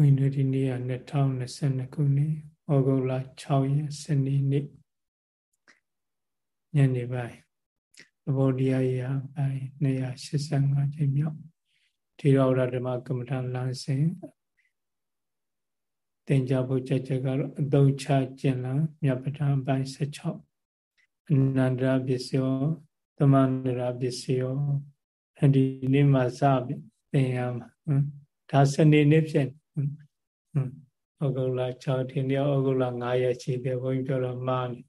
ဝိနည်းဒီနေ့က2022ခုနှစ်ဩဂုတ်လ6ရက်စနေနေ့ညနေပိုင်းသဘောတရားရာပိုင်း285ချိန်မြောက်ထေရဝါဒဓမ္မကမ္မဋ္ဌာန်းလမ်းစဉ်သင်ကြားဖို့ကြက်ချက်ကတော့အသုံးချကျင်လံမြတ်ပဋ္ဌာန်းပိုင်း16အနန္တရပစ္စယောသမန္တရပစ္စယောဒီနေ့မှစပြီသင်ရမှာဒါစနေနေ့ဖြစ် ဩဂုတ်လ6ဒီနေ့ဩဂုတ်လ9ရက်ရှိတယ်ဘုန်းကြီးပြောတော့မှားနေ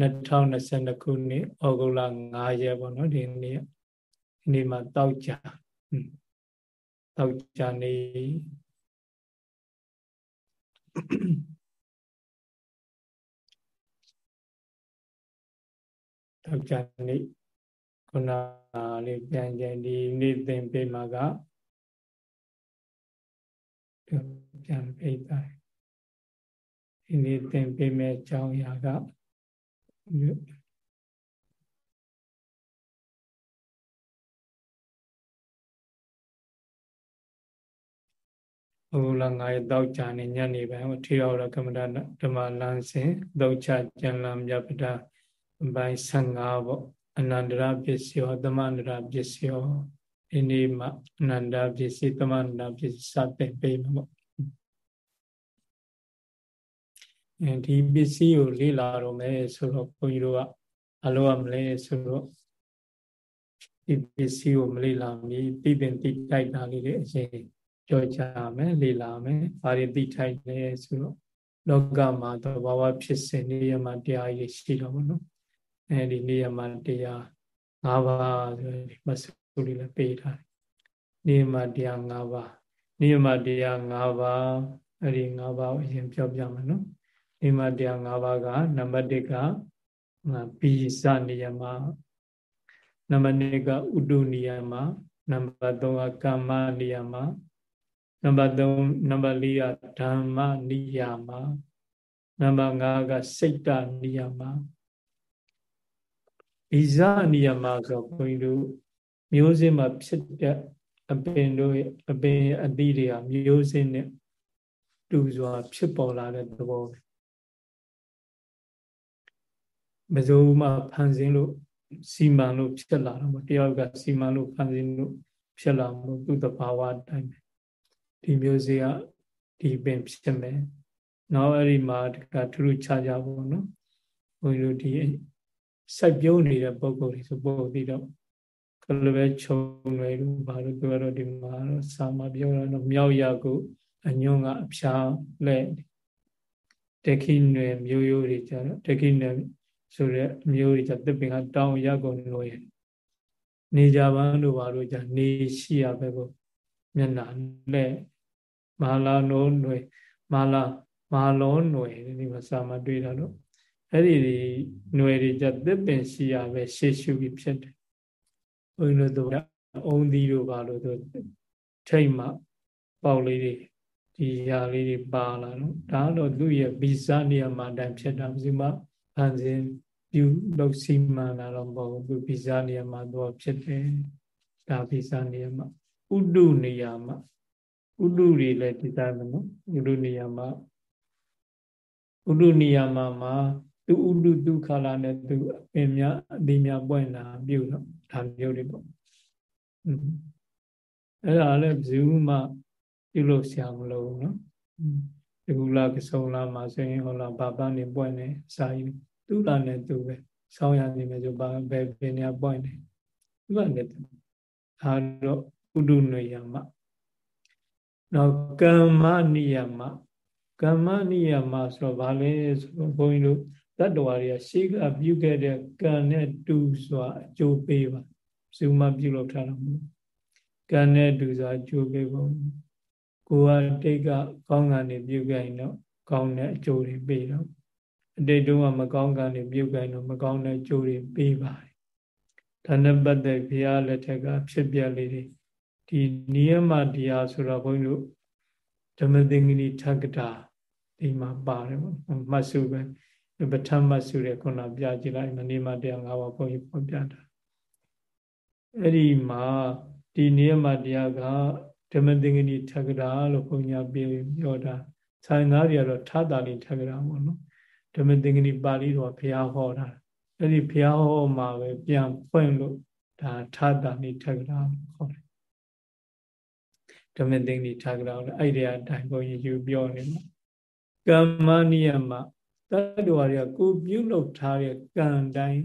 2022ခုနှစ်ဩဂုတ်လ9ရက်ပေါ့နော်ဒီနေ့ဒီနေ့မှာတောက်ကြတောက်ကြနေတောက်ကြနေခုနလေးပြန်ကြဒီနေ့သင်ပေးမှာက ပြန်ပိတ်တာဒီနေ့သင်ပေးမဲ့အကြောင်းအရာကဟိုလာငါရဲ့တောက်ကြနေညနေပိုင်းဟိုထေရဝါဒကမ္မဋ္ဌာန်းဓမ္မလမ်းစဉ်တောက်ချကျန်လံမြတ်ပဒပိုင်း15ပေါ့အနန္တရပစ္စယောသမန္တရပစ္စယော ဒီနေ့မှအနန္တပစ္စည်းသမန္တပစ္စည်းစတဲ့ပေးမှာပေါ့အဲဒီပစ္စည်းကိုလေ့လာတော့မယ်ဆိုတော့ဘုန်းကြီးတို့ကအလိုရမလဲဆိုတော့ဒီပစ္စည်းကိုမလေ့လာမီသိပင်သိတိုက်တာလေးတွေအရင်ကြောကြမယ်လေ့လာမယ်ဘာတွေသိထိုက်လဲဆိုတော့လောကမှာသဘာဝဖြစ်စဉ်နေရမှာတရားကြီးရှိတော့မလို့အဲဒီနေရမှာတရား၅ပါးဆိုဒီမဆု လေးလည်းပေးထားတယ်နေရမှာတရား၅ပါးနေရမှာတရား၅ပါးအဲဒီ၅ပါးကိုအရင်ပြောပြမယ်နော်အိမတရား၅ပါးကနံပါတ်1ကပိစနိယမနံပါတ်2ကဥဒုနိယမနံပါတ်3ကကာမနိယမနံပါတ်3နံပါတ်4ကဓမ္မနိယမနံပါတ်5ကစိတ်တနိယမဣဇနိယမဆိုဘုန်းကြီးတို့ မျိုးစင်းမှာဖြစ်တဲ့အပင်တို့အပင်အသီးတွေကမျိုးစင်းနဲ့တူစွာဖြစ်ပေါ်လာတဲ့သဘောပဲဘယ်သူမှဖန်ဆင်းလို့စီမံလို့ဖြစ်လာတော့တယောက်ကစီမံလို့ဖန်ဆင်းလို့ဖြစ်လာမှုသူ့တဘာဝအတိုင်းပဲဒီမျိုးစေ့ကဒီပင်ဖြစ်မယ်နောက်အဲ့ဒီမှာတကထူးထူးခြားခြားပေါ့နော်ဘုန်းကြီးတို့ဒီစိုက်ပြုံးနေတဲ့ပုံကိုယ်တွေဆိုပို့ပြီးတော့ ကလပဲခြုံရွယ်လို့ဘာလို့ပြောတော့ဒီမှာတော့စာမပြောတော့မြောက်ရကုအညွန့်ကအဖျားလက်တခိနယ် မျိုးရိုးတွေကြတော့တခိနယ်ဆိုတဲ့မျိုးတွေကြသစ်ပင်ကတောင်းရက်ကုန်လို့ရနေကြပန်းတို့ဘာလို့ကြနေရှိရပဲကိုမျက်နာနဲ့မာလာနိုးຫນွေမာလာမာလောຫນွေဒီမှာစာမတွေ့တာတော့အဲ့ဒီຫນွေတွေကြသစ်ပင်ရှိရပဲရှေ့ရှုပြီးဖြစ်တယ် ဘုန်းကြီးတို့ကအုံသီးတို့ဘာလို့ဆိုထိတ်မှပေါက်လေးတွေဒီရာလေးတွေပါလာတော့ဒါတော့သူ့ရဲ့ဗီဇနေရာမှာတန်ဖြစ်တာဘယ်မှာဖန်ဆင်းပြုလုပ်စီမံလာတော့မဟုတ်ဘူးဗီဇနေရာမှာတော့ဖြစ်တယ်ဒါဗီဇနေရာမှာဥဒုနေရာမှာဥဒုတွေလည်းဒီတိုင်းပဲနော်ဥဒုနေရာမှာဥဒုနေရာမှာမှာသူဥဒုဒုက္ခလာနဲ့သူအပင်များအဒီများပွင့်လာပြုတော့ ဒါမျိုးတွေပေါ့အဲ့ဒါလည်းဘယ်သူမှပြုလို့ဆရာမလို့နော်ဒီကူလာကစုံလာမှာဆိုရင်ဟောလာဘာပန်းနေပွင့်နေစာယူသူ့လာနဲ့သူပဲဆောင်းရနေမယ်ဆိုဘာဘယ်ပင်ညာပွင့်နေသူကလည်းဒါတော့ဥဒုနယမနောကမ္မနိယမကမ္မနိယမဆိုတော့ဘာလဲဆိုတော့ဘုန်းကြီးတို့ တတ္တဝါတွေကရှေးကပြုခဲ့တဲ့ကံနဲ့တူစွာအကျိုးပေးပါဇုမပြုလုပ်ထားတာမဟုတ်ကံနဲ့တူစွာအကျိုးပေးဖို့ကိုယ်ကတိတ်ကကောင်းကံနေပြုခဲ့ရင်တော့ကောင်းတဲ့အကျိုးတွေပေးတော့အတိတ်တုန်းကမကောင်းကံတွေပြုခဲ့ရင်တော့မကောင်းတဲ့အကျိုးတွေပေးပါတယ်ဒါနဲ့ပတ်သက်ဘုရားလက်ထက်ကဖြစ်ပြလေးတွေဒီနိယမတရားဆိုတော့ဘုန်းကြီးတို့ဓမ္မသင်္ကနီထက္ကတာဒီမှာပါတယ်ပေါ့မှတ်စုပဲ ပဋ္ဌာန်းမှတ်စုတဲ့ခုနပြကြည့်လိုက်မနိမတရား၅ပါးဘုန်းကြီးဖော်ပြတာအဲ့ဒီမှာဒီနိယမတရားကဓမ္မသင်္ကနီထက္ကရာလို့ဘုန်းကြီးပြောတာဆိုင်သားတွေကတော့ထာတာလိထက္ကရာပေါ့နော်ဓမ္မသင်္ကနီပါဠိတော်ဘုရားဟောတာအဲ့ဒီဘုရားဟောမှာပဲပြန်ဖွင့်လို့ဒါထာတာလိထက္ကရာခေါ်တယ်ဓမ္မသင်္ကနီထက္ကရာလို့အဲ့ဒီအတိုင်းဘုန်းကြီးယူပြောနေမှာကမ္မနိယမ တတ္တဝါတွေကကိုပြုလုပ်ထားတဲ့ကံတိုင်း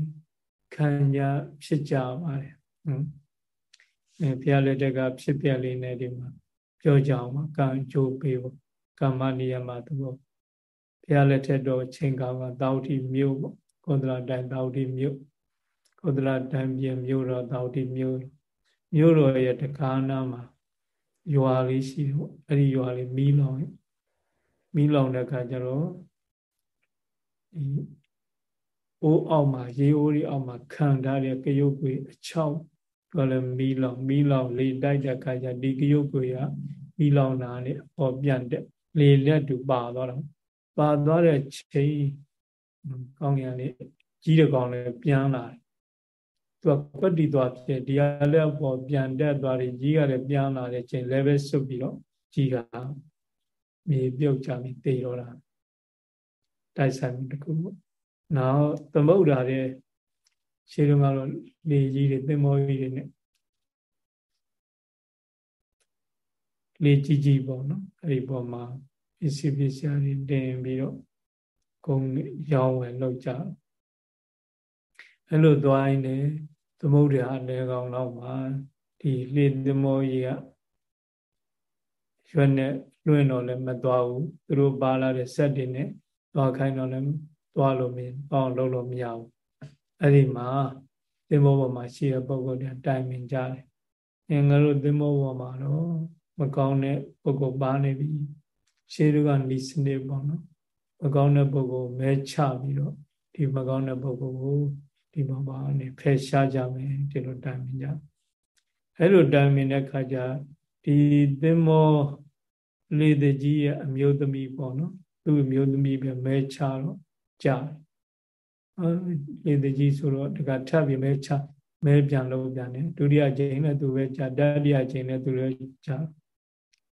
ခံရဖြစ်ကြပါတယ်ဟုတ်အဲဘုရားလက်ထက်ကဖြစ်ပြလေးနဲ့ဒီမှာပြောကြအောင်ပါကံကြိုးပေးဖို့ကမ္မနိယမသဘောဘုရားလက်ထက်တော့ချိန်ကောင်ကတောက်တိမြို့ပေါ့ကောသလတိုင်းတောက်တိမြို့ကောသလတိုင်းပြင်မြို့တော်တောက်တိမြို့မြို့တော်ရဲ့တကားနာမှာရွာလေးရှိတယ်ပေါ့အဲ့ဒီရွာလေးမီးလောင်မီးလောင်တဲ့အခါကျတော့ ဒီအိုးအောက်မှာရေအိုးတွေအောက်မှာခံထားတဲ့ကရုပ်ကွေအချောက်ကလည်းမီးလောင်မီးလောင်လေတိုက်တဲ့အခါကျဒီကရုပ်ကွေကမီးလောင်တာနဲ့ဟောပြန်တဲ့လေလက်တူပါသွားတော့ပါသွားတဲ့ချိန်ကောင်းရံလေးကြီးတဲ့ကောင်လည်းပြန်လာတယ်သူကပတ္တိသွားဖြစ်ဒီဟာလည်းပေါ်ပြန်တက်သွားတယ်ကြီးကလည်းပြန်လာတဲ့ချိန် level ဆုပ်ပြီးတော့ကြီးကမြေပြုတ်ကြပြီးတေတော့တာ တိုက်ဆိုင်မှုတစ်ခုပေါ့နောက်သမုဒ္ဒရာတဲ့ရှေးတုန်းကတော့လေကြီးတွေသင်္ဘောကြီးတွေနဲ့လေကြီးကြီးပေါ့နော်အဲ့ဒီပေါ်မှာပစ္စည်းပစ္စည်းတွေတင်ပြီးတော့ဂုံရောင်းဝယ်လုပ်ကြအဲ့လိုသွားရင်လည်းသမုဒ္ဒရာအလဲကောင်တော့မှာဒီလေသင်္ဘောကြီးကရွက်နဲ့လွင့်တော့လည်းမသွားဘူးသူတို့ပါလာတဲ့ဆက်တွေနဲ့ သွားခိုင်းတော့လည်းသွားလို့မရအောင်လုပ်လို့မရဘူးအဲ့ဒီမှာသင်္ဘောပေါ်မှာရှိတဲ့ပုဂ္ဂိုလ်တွေတိုင်ပင်ကြတယ်။အဲငါတို့သင်္ဘောပေါ်မှာတော့မကောင်းတဲ့ပုဂ္ဂိုလ်ပါနေပြီ။ရှေးတို့ကဤစနစ်ပေါ့နော်။မကောင်းတဲ့ပုဂ္ဂိုလ်မဲချပြီးတော့ဒီမကောင်းတဲ့ပုဂ္ဂိုလ်ကိုဒီမှာပါနေဖယ်ရှားကြမယ်ဒီလိုတိုင်ပင်ကြ။အဲ့လိုတိုင်ပင်တဲ့ခါကျဒီသင်္ဘောလေတကြီးရဲ့အမျိုးသမီးပေါ့နော်။ သူ့အမျိုးသမီးပဲမဲချတော့ကြာလေတကြီးဆိုတော့တကထပ်ပြီးမဲချမဲပြန်လို့ပြန်တယ်ဒုတိယချိန်နဲ့သူပဲကြာတတိယချိန်နဲ့သူလည်းကြာ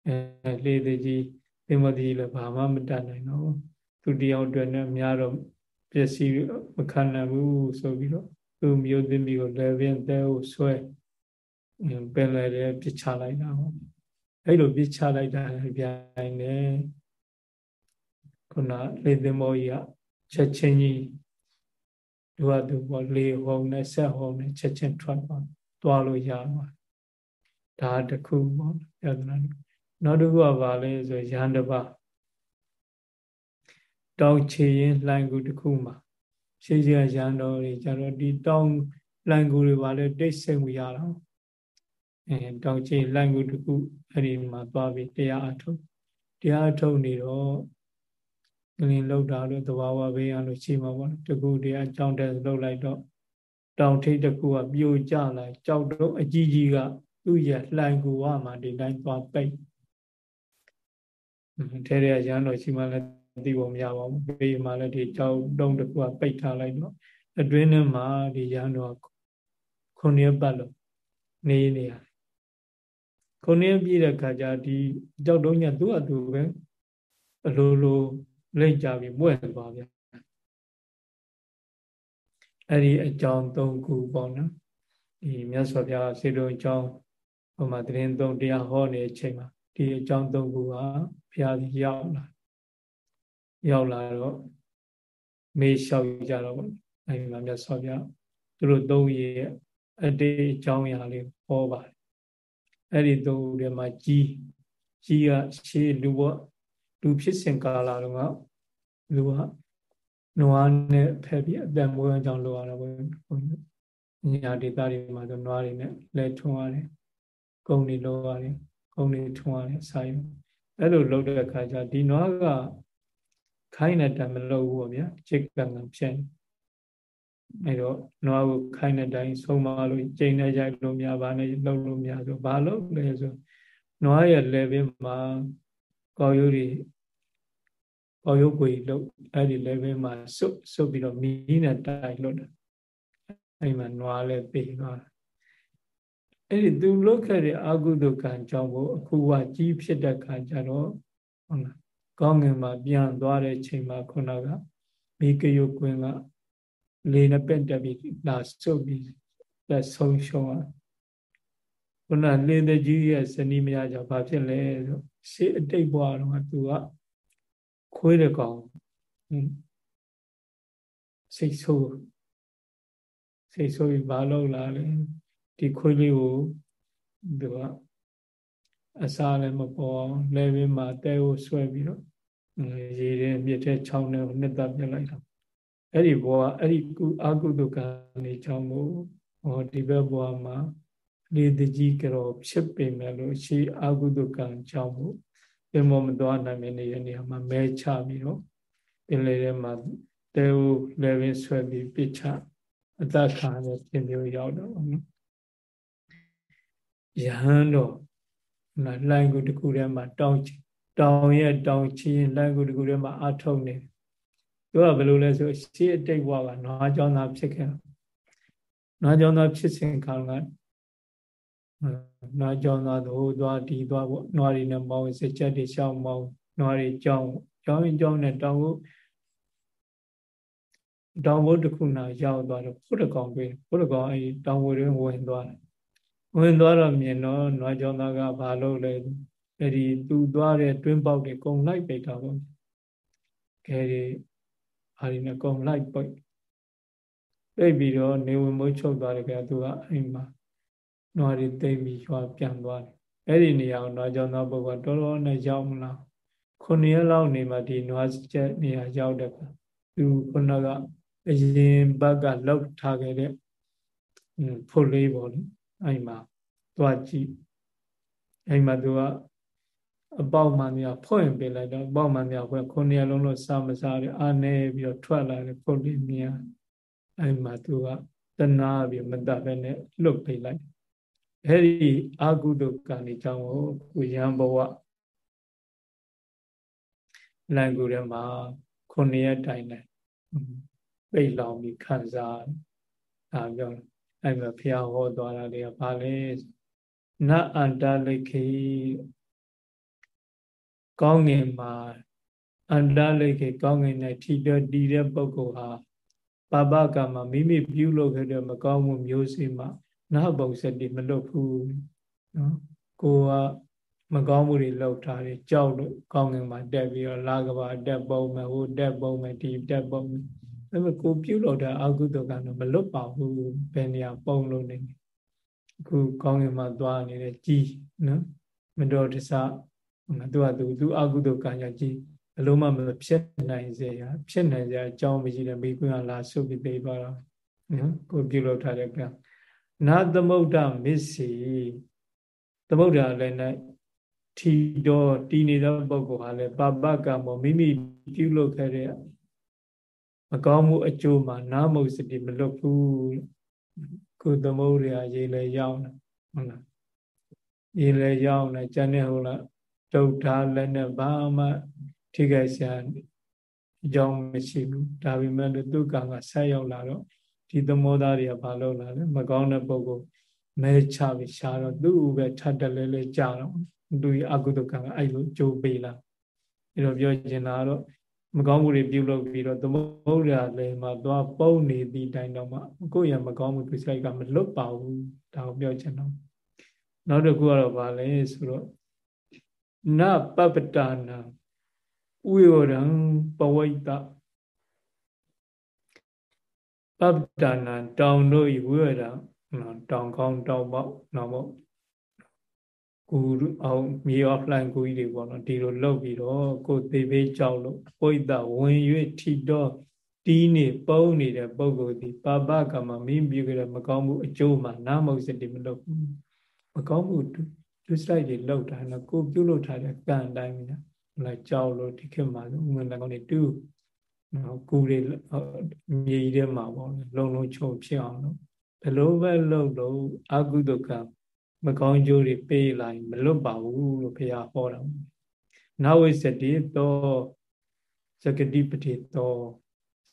အဲလေတကြီးသင်္ဘောကြီးလည်းဘာမှမတတ်နိုင်တော့သူတယောက်အတွက်နဲ့အများတော့ပစ္စည်းမခံနိုင်ဘူးဆိုပြီးတော့သူမျိုးသမီးကိုလည်းပင်တဲကိုဆွဲပင်လည်းပြစ်ချလိုက်တာပေါ့အဲ့လိုပြစ်ချလိုက်တာပြန်နေ ခုနလေသင်္ဘောကြီးကချက်ချင်းကြီးသူကသူပေါ်လေဟုံနဲ့ဆက်ဟုံနဲ့ချက်ချင်းထွက်သွားသွားလို့ရမှာဒါတခုပေါ့ယတနာနောက်တစ်ခုကဘာလဲဆိုရဟန္တပတောင်ချေရင်လှိုင်ကူတစ်ခုမှာရှေးရှေးရဟန်းတော်တွေကျတော့ဒီတောင်လှိုင်ကူတွေဘာလဲတိတ်ဆိတ်မှုရတော့အဲတောင်ချေလှိုင်ကူတစ်ခုအဲ့ဒီမှာသွားပြီးတရားအထုတ်တရားအထုတ်နေတော့ ကလင်လောက်တာလို့သဘာဝဘေးရလို့ရှိမှာပေါ့တကူတည်းအကြောင်းတဲ့လောက်လိုက်တော့တောင်ထိပ်တကူကပြိုကျလာကြောက်တော့အကြီးကြီးကသူ့ရဲ့လှိုင်ကူဝမှာဒီတိုင်းသွားပိတ်ထဲထဲရန်တော်ရှိမှလည်းသိဖို့မရပါဘူးဘေးမှာလည်းဒီကြောက်တုံးတကူကပိတ်ထားလိုက်တော့အတွင်းထဲမှာဒီရန်တော်ခုနှစ်ပတ်လို့နေနေရတယ်ခုနှစ်ပြည့်တဲ့ခါကျဒီကြောက်တုံးညသူ့အတူပဲအလိုလို လိမ့်ကြပြီးပွက်သွားဗျအဲ့ဒီအကြောင်း၃ခုပေါ့နော်ဒီမြတ်စွာဘုရားစေတုံအကြောင်းဟိုမှာတရင်၃တရားဟောနေတဲ့အချိန်မှာဒီအကြောင်း၃ခုကဘုရားကြီးရောက်လာရောက်လာတော့မေးလျှောက်ကြတော့ပေါ့အဲ့ဒီမှာမြတ်စွာဘုရားသူတို့သုံးရဲ့အတေးအကြောင်းအရာလေးဟောပါတယ်အဲ့ဒီသုံးခုထဲမှာကြီးကြီးကရှေးလူဘော လူဖြစ်စဉ်ကာလတုန်းကလူကနွားနဲ့ဖက်ပြီးအသက်မွေးအောင်လုပ်ရတာပေါ့ညာဒေသတွေမှာဆိုနွားတွေနဲ့လဲထွန်းရတယ်ကုန်းတွေလုပ်ရတယ်ကုန်းတွေထွန်းရတယ်စာရုံအဲ့လိုလုပ်တဲ့အခါကျဒီနွားကခိုင်းတဲ့တိုင်မလုပ်ဘူးပေါ့ဗျာချစ်ကံကဖြစ်အဲ့တော့နွားကိုခိုင်းတဲ့တိုင်ဆုံးမလို့ကျိန်နေကြလို့များဘာနဲ့လုပ်လို့များဆိုဘာလုပ်လဲဆိုနွားရဲ့ level မှာ ကောက်ရိုးတွေပေါရုပ်ကိုလို့အဲ့ဒီ level မှာစုပ်စုပ်ပြီးတော့မီးနဲ့တိုက်လွတ်တာအဲ့မှာနွားလည်းသိသွားအဲ့ဒီသူလုခဲ့တဲ့အကုသိုလ်ကံကြောင့်ကိုအခုကကြီးဖြစ်တဲ့ခါကျတော့ဟုတ်လားကောင်းငင်မှာပြန်သွားတဲ့ချိန်မှာခုနကမိကယုတ်ကွင်းကလေနဲ့ပင့်တက်ပြီးလာစုပ်ပြီးလက်ဆုံးရှုံးသွားခုနလေတကြီးရဲ့ဇနီးမယားကြောင့်ဘာဖြစ်လဲဆို ရှေ့အတိတ်ဘဝတော့သူကခွေးတဲ့ကောင်စိတ်ဆိုးစိတ်ဆိုးပြီးဘာလုပ်လာလဲဒီခွေးလေးကိုသူကအစားလည်းမပေါ်အောင်လဲပြီးမှတဲကိုဆွဲပြီးတော့ရေထဲမြစ်ထဲချောင်းထဲကိုနှစ်သက်ပြလိုက်တာအဲ့ဒီဘဝအဲ့ဒီကုအကုသကံနေချောင်းကိုဟောဒီဘက်ဘဝမှာ လေတကြီးကြောဖြစ်ပေမဲ့လို့ရှိအကုသကံချောင်းကိုပင်မောမသွားနိုင်တဲ့နေရာနေရာမှာမဲချပြီးတော့ပင်လေထဲမှာတဲကိုလဲပြီးဆွဲပြီးပြချအသက်ခံတဲ့ပြင်မျိုးရောက်တော့နော်ယဟန်တော့လိုင်းကိုတခုထဲမှာတောင်းတောင်းရဲ့တောင်းချင်းလိုင်းကိုတခုထဲမှာအထုတ်နေသူကဘယ်လိုလဲဆိုရှေးအတိတ်ဘဝကနွားကြောင်းသားဖြစ်ခဲ့နွားကြောင်းသားဖြစ်စဉ်ခါက နွားကြောင်းသားတို့သွားဒီသွားပေါ့နွားတွေနဲ့မောင်းစက်ချက်တွေရှောင်းမောင်းနွားတွေကြောင်းကြောင်းရင်ကြောင်းနဲ့တောင်းကိုတောင်ဘုတ်တစ်ခုနာရောက်သွားတော့ဘုရကောင်ပြေဘုရကောင်အဲတောင်ဘုတွင်ဝင်သွားတယ်ဝင်သွားတော့မြင်တော့နွားကြောင်းသားကဘာလုပ်လဲအဲ့ဒီသူသွားတဲ့တွင်းပေါက်တွေကုံလိုက်ပိတ်တာပေါ့ခဲဒီအာရီနဲ့ကုံလိုက်ပိတ်ပိတ်ပြီးတော့နေဝင်မိုးချုပ်သွားတယ်ကသူကအိမ်မှာ နွားတွေတိတ်ပြီးရွာပြန်သွားတယ်အဲ့ဒီနေရာကိုနွားကြောင်းသားပုဂ္ဂိုလ်တော်တော်နဲ့ရောက်မလားခုနှစ်ရက်လောက်နေမှဒီနွားချက်နေရာရောက်တဲ့သူခုနကအရင်ဘက်ကလောက်ထားခဲ့တဲ့ဖို့လေးပေါ့လေအဲ့မှာသွားကြည့်အဲ့မှာသူကအပေါက်မှန်များဖွင့်ပေးလိုက်တော့အပေါက်မှန်များဖွင့်ခုနှစ်လုံးလို့စာမစားရအာနေပြီးတော့ထွက်လာတယ်ဖို့လေးမြင်အဲ့မှာသူကတနာပြီးမတတ်ပဲနဲ့လွတ်ပေးလိုက် အဲ့ဒီအာကုတုကံဒီကြောင့်ကိုရံဘဝလန်ကူထဲမှာခုနှစ်ရက်တိုင်တိုင်ပိတ်လောင်ပြီးခံစားဒါပြောအဲ့မှာဘုရားဟောသွားတာတွေကဘာလဲနအန္တလိခေကောင်းငင်မှာအန္တလိခေကောင်းငင်နဲ့ထီတော့တည်တဲ့ပုဂ္ဂိုလ်ဟာပါပကမှာမိမိပြုလုပ်ခဲ့တဲ့မကောင်းမှုမျိုးစေ့မှာ နာဘုံစတိမလွတ်ဘူးနော်ကိုကမကောင်းမှုတွေလောက်ထားတယ်ကြောက်လို့ကောင်းငင်မှာတက်ပြီးတော့လာကဘာတက်ပုံမယ်ဟိုတက်ပုံမယ်ဒီတက်ပုံမယ်အဲ့မဲ့ကိုပြုလုပ်တဲ့အကုသိုလ်ကတော့မလွတ်ပါဘူးဘယ်နေရာပုံလို့နေအခုကောင်းငင်မှာသွားနေတဲ့ကြီးနော်မတော်တဆသူကသူသူအကုသိုလ်ကံကြောင့်ကြီးဘလို့မှမဖြစ်နိုင်စေရဖြစ်နိုင်စေအကြောင်းမရှိတဲ့မိကွန်းကလာဆုပ်ပြီးသိပါတော့နော်ကိုပြုလုပ်ထားတဲ့ကံ နာသမုဒ္ဒမစ္စီသမုဒ္ဒလည်းနဲ့ထီတော်တည်နေတဲ့ပုဂ္ဂိုလ်ဟာလည်းပပကံမောမိမိပြုလုပ်ခဲ့တဲ့မကောင်းမှုအကျိုးမှာနာမုတ်စတိမလွတ်ဘူးကိုသမုဒ္ဒရာရေလေရောက်နေဟုတ်လားရေလေရောက်နေကျန်တဲ့ဟုတ်လားဒုဋ္ဌလည်းနဲ့ဘာမှထိခိုက်စရာအကြောင်းမရှိဘူးဒါပေမဲ့လို့သူကံကဆက်ရောက်လာတော့ ဒီသမောသားတွေကဘာလုပ်လာလဲမကောင်းတဲ့ပုဂ္ဂိုလ်မဲချပြီးရှားတော့သူ့ပဲထပ်တလဲလဲကြာတော့သူ့အကုသကံကအဲ့လိုကြိုးပေးလာအဲ့တော့ပြောချင်တာကတော့မကောင်းမှုတွေပြုလုပ်ပြီးတော့သမုဒ္ဒရာလည်းမှာသွားပုံနေသည့်တိုင်တော့မှကိုယ့်ရမကောင်းမှုပြစိတ်ကမလွတ်ပါဘူးဒါကိုပြောချင်တော့နောက်တစ်ခုကတော့ဗာလဲဆိုတော့နပပတနာဥယောရံပဝိတ ပပတနာတောင်တို့ဤဝိရံတောင်ကောင်းတောင်ပေါက်နောက်ပေါက်ကူအောင်မြေ offline ကူကြီးတွေပေါ့နော်ဒီလိုလုပ်ပြီးတော့ကိုသေးသေးကြောက်လို့ဝိတဝင်၍ထီတော့တီးနေပုံနေတဲ့ပုံကိုယ်ဒီပါပကမမင်းပြုကြတဲ့မကောင်းမှုအကျိုးမှာနာမုတ်စတိမလုပ်ဘူးမကောင်းမှုဒုစရိုက်တွေလောက်တာနော်ကိုပြုတ်လို့ထားတဲ့ကံတိုင်းပဲနော်လာကြောက်လို့ဒီခေတ်မှာဥမ္မာကောင်းတွေတူ နော်ကူတွေမြေကြီးထဲမှာပေါ့လုံလုံချုံဖြစ်အောင်လို့ဘယ်လိုပဲလုပ်လို့အကုသကမကောင်းကျိုးတွေပေးလိုက်မလွတ်ပါဘူးလို့ဘုရားဟောတာနဝိစတိတောဇဂတိပတိတော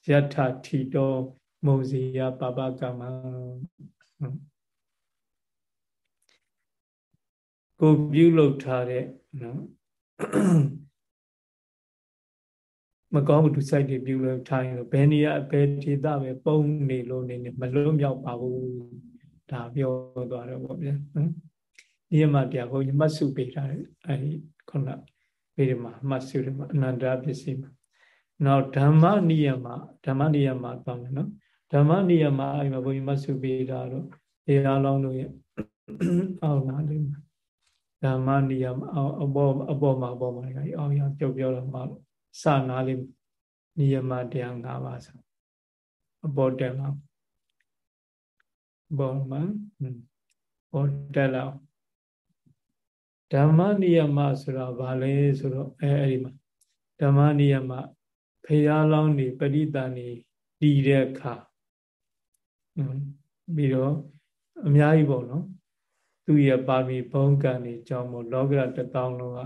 ယထထီတောမုံစီယပပကမကိုပြုလုပ်ထားတဲ့နော် မကောင်းမှုသူစိုက်တွေပြုလုပ်ထားရင်ဘယ်နေရာဘယ်ဒေသပဲပုံနေလို့နေနေမလွတ်မြောက်ပါဘူးဒါပြောသွားတော့ဗောဗျာနော်ဒီမှာတရားဘုန်းကြီးမှတ်စုပေးထားတယ်အဲဒီခုနဗေဒမှာမှတ်စုတယ်မှာအနန္တပစ္စည်းမှာနောက်ဓမ္မနိယမဓမ္မနိယမသွားမယ်နော်ဓမ္မနိယမအဲဒီမှာဘုန်းကြီးမှတ်စုပေးတာတော့တရားလောင်းတို့ရဲ့အောက်နာလေးမှာဓမ္မနိယမအပေါ်အပေါ်မှာအပေါ်မှာကြီးအောက်ရကြောက်ပြောတော့မှ စနာလေးနိယမတရား၅ပါးဆိုအပေါ်တက်လာဘောမှာပေါ်တက်လာဓမ္မနိယမဆိုတာဘာလဲဆိုတော့အဲအဲ့ဒီမှာဓမ္မနိယမဖရာလောင်းနေပရိသန်နေတည်တဲ့အခါပြီးတော့အများကြီးပေါ့နော်သူရဲ့ပါမီဘုံကံနေကြောင်းမို့လောကရတထောင်လုံးက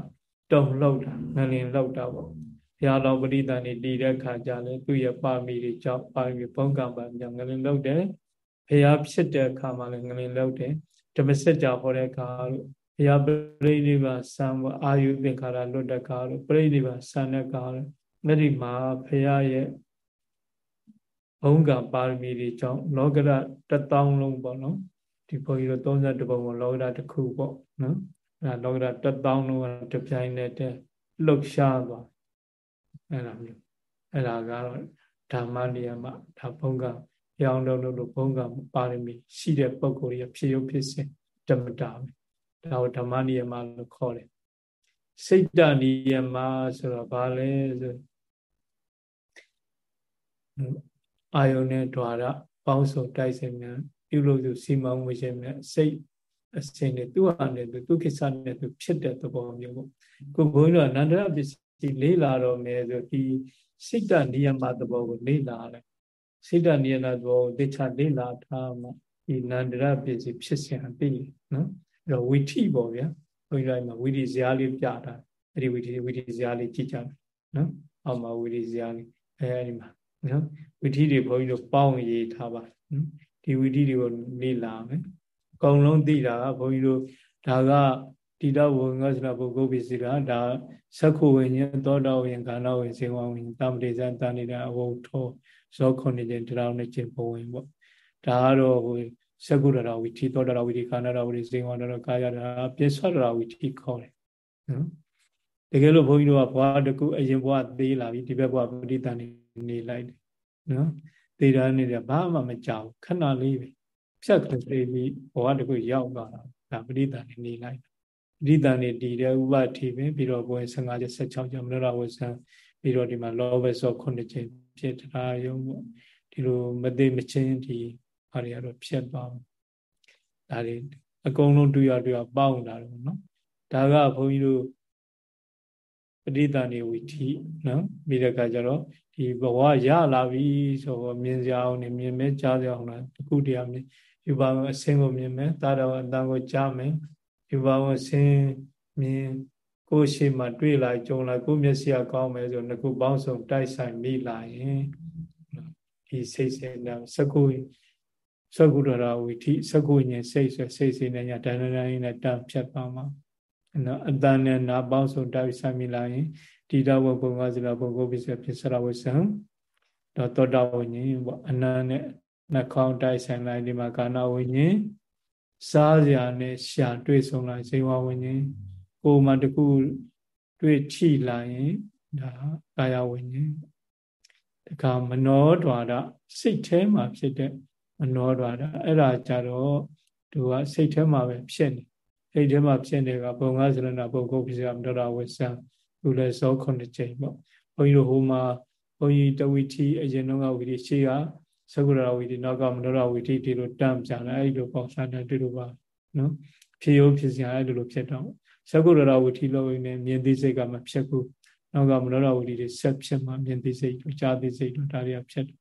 တုံလောက်တာငလင်လောက်တာပေါ့ ဘုရားတော်ပရိသန်နေတည်တဲ့အခါကျလဲသူရဲ့ပါမီတွေကြောင့်ပါမီဘုံကံပါကြောင့်ငလင်လောက်တယ်ဘုရားဖြစ်တဲ့အခါမှာလည်းငလင်လောက်တယ်ဓမ္မစကြာဟောတဲ့အခါလို့ဘုရားပရိနိဗ္ဗာန်စံအာယုသင်္ခါရလွတ်တဲ့ကာလို့ပရိနိဗ္ဗာန်စံတဲ့ကာလို့အဲ့ဒီမှာဘုရားရဲ့ဘုံကပါရမီတွေကြောင့်လောကရတသောင်းလုံးပေါ့နော်ဒီဘုန်းကြီးတို့32ပုံကိုလောကရတစ်ခုပေါ့နော်အဲ့ဒါလောကရတသောင်းလုံးကတပြိုင်နဲ့တည်းလှုပ်ရှားသွား အဲ့လိုမျိုးအဲ့ဒါကတော့ဓမ္မနေရာမှာဒါဘုံကပြောင်းလို့လို့ဘုံကပါရမီရှိတဲ့ပုံကိုယ်ရဖြစ်ရုပ်ဖြစ်စဉ်ဓမ္မတာပဲဒါကိုဓမ္မနေရာမှာလို့ခေါ်တယ်စိတ်တနေရာမှာဆိုတော့ဘာလဲဆိုအာယုန်နဲ့ဓာရပေါင်းစုံတိုက်စင်မြန်ပြုလို့သူစီမံမှုရှင်မြန်စိတ်အစင်နဲ့သူ့အနေနဲ့သူ့ကိစ္စနဲ့သူဖြစ်တဲ့သဘောမျိုးပေါ့ခုဘုန်းကြီးတို့အနန္တရပစ္စ ည်းလေးလာတော့မယ်ဆိုဒီစိတ်တနိယမသဘောကိုလေးလာတယ်စိတ်တနိယမသဘောကိုသိချလေးလာထားမှဒီနန္တရပစ္စည်းဖြစ်စဉ်အသိနော်အဲ့တော့ဝိထိပေါ့ဗျာဘုန်းကြီးတို့မှာဝိထိဇာလေးပြတာအဲ့ဒီဝိထိဝိထိဇာလေးကြည့်ကြမယ်နော်အောက်မှာဝိထိဇာလေးအဲဒီမှာနော်ဝိထိတွေဘုန်းကြီးတို့ပေါင်းရေးထားပါနော်ဒီဝိထိတွေကိုလေ့လာမယ်အကုန်လုံးသိတာကဘုန်းကြီးတို့ဒါက တိတဝငါစနာပုဂ္ဂိုလ်ပစ္စည်းကဒါသက္ခုဝိညာဉ်သောတာဝိညာဉ်ကာဏဝိညာဉ်စေဝဝိညာဉ်တမ္ပတိဇံတာနေတဲ့အဝုထောဇောခုနှစ်ခြင်းတရားနဲ့ခြင်းဘဝင်ပေါ့ဒါကတော့ဟိုသက္ကုရတာဝိထိသောတာဝိထိကာဏတာဝိထိစေဝတာကာယတာပြစ္ဆတာဝိထိခေါ်တယ်နော်တကယ်လို့ဘုန်းကြီးတို့ကဘဝတကူအရင်ဘဝသေးလာပြီဒီဘက်ဘဝပဋိသန္ဓေနေလိုက်တယ်နော်သေတာနေတဲ့ဘာမှမကြောက်ခဏလေးပဲဖြတ်ကလေးပြီးဘဝတကူရောက်သွားတာဒါပဋိသန္ဓေနေလိုက် ပဋိသန္ဓေတည်တဲ့ဥပတိပဲပြီးတော့ဘဝ15ချက်16ချက်မနောရဝဆံပြီးတော့ဒီမှာလောဘဆော9ချက်ဖြစ်တာယုံပေါ့ဒီလိုမသိမချင်းဒီဟာတွေကတော့ဖြတ်သွားဒါတွေအကုန်လုံးတွေ့ရတွေ့ရပေါင်းလာတယ်နော်ဒါကဘုန်းကြီးတို့ပဋိသန္ဓေဝိထိနော်ပြီးတဲ့အခါကျတော့ဒီဘဝရလာပြီဆိုတော့မြင်စရာအောင်နေမြင်မဲကြားစရာအောင်လားတခုတည်းမြင်ယူပါဝအစင်းကိုမြင်မယ်တာတော်အတန်ကိုကြားမယ် ယူပါဝအစင်းမြင်ကိုယ်ရှိမှတွေ့လာကြုံလာကိုယ်မျက်စိကကောင်းမယ်ဆိုနှစ်ခုပေါင်းစုံတိုက်ဆိုင်မိလာရင်ဒီစိတ်စေနာစကုစကုရရာဝိထိစကုညင်စိတ်ဆိုစိတ်စေနေညာတဏ္ဍာရင်းနဲ့တန်ဖြတ်ပါမှာနော်အတန်နဲ့နာပေါင်းစုံတိုက်ဆိုင်မိလာရင်တိတဝဘုံကစလာဘုံကိုပိစဖြစ်စရဝဆံတော့တောတဝိညာဉ်ပေါ့အနန္နဲ့နှခေါင်းတိုက်ဆိုင်လိုက်ဒီမှာကာဏဝိညာဉ် စားစရာနဲ့ရှာတွေ့ဆုံးလိုက်ဇေဝဝိညာဉ်ကိုယ်မှတခုတွေ့ချိလာရင်ဒါကာယဝိညာဉ်တခါမနောဒွါဒစိတ်ထဲမှာဖြစ်တဲ့မနောဒွါဒအဲ့ဒါကြတော့သူကစိတ်ထဲမှာပဲဖြစ်နေစိတ်ထဲမှာဖြစ်နေကဘုံကစရဏဘုံကိုပိစမတော်တာဝိဆံသူလည်းဇောခုနှစ်ကြိမ်ပေါ့ဘုန်းကြီးတို့ဟိုမှာဘုန်းကြီးတဝိထီအရင်တော့ကဝိထီရှိက သကုရဝိထီနောက်ကမနောရဝိထီဒီလိုတန့်ပြန်တယ်အဲ့လိုပေါ့ဆန်းတယ်ဒီလိုပါနော်ဖြစ်ရုပ်ဖြစ်စရာအဲ့လိုဖြစ်တော့သကုရဝိထီလို့နေမြင်သိစိတ်ကမဖြစ်ဘူးနောက်ကမနောရဝိထီတွေဆက်ဖြစ်မှမြင်သိစိတ်တို့ကြားသိစိတ်တို့ဒါတွေကဖြစ်တယ်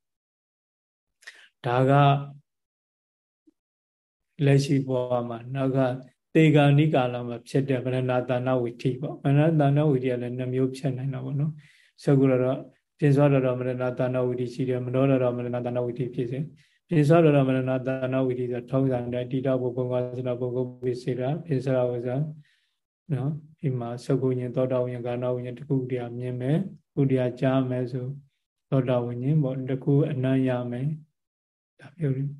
ဒါကလက်ရှိဘဝမှာနောက်ကတေဂာနိကာလမှာဖြစ်တဲ့ဗရဏတာနဝိထိပေါ့ဗရဏတာနဝိထိကလည်းနှမျိုးဖြစ်နိုင်တာပေါ့နော်သကုရတော့ ပြင်းစွာတော်မရဏတာနဝိထိရှိတယ်မနောတော်မရဏတာနဝိထိဖြစ်စေပြင်းစွာတော်မရဏတာနဝိထိဆိုထုံးစံတဲ့တိတောဘုံကစနာဘုံကိုပိစေတာပြင်းစွာဝဇာနော်ဒီမှာသကုညင်သောတာဝိညာဉ်ကာဏဝိညာဉ်တခုတည်းမြင်မယ်ခုတည်းကြားမယ်ဆိုသောတာဝိညာဉ်ပေါ့တခုအနံ့ရမယ်ဒါပြောလို့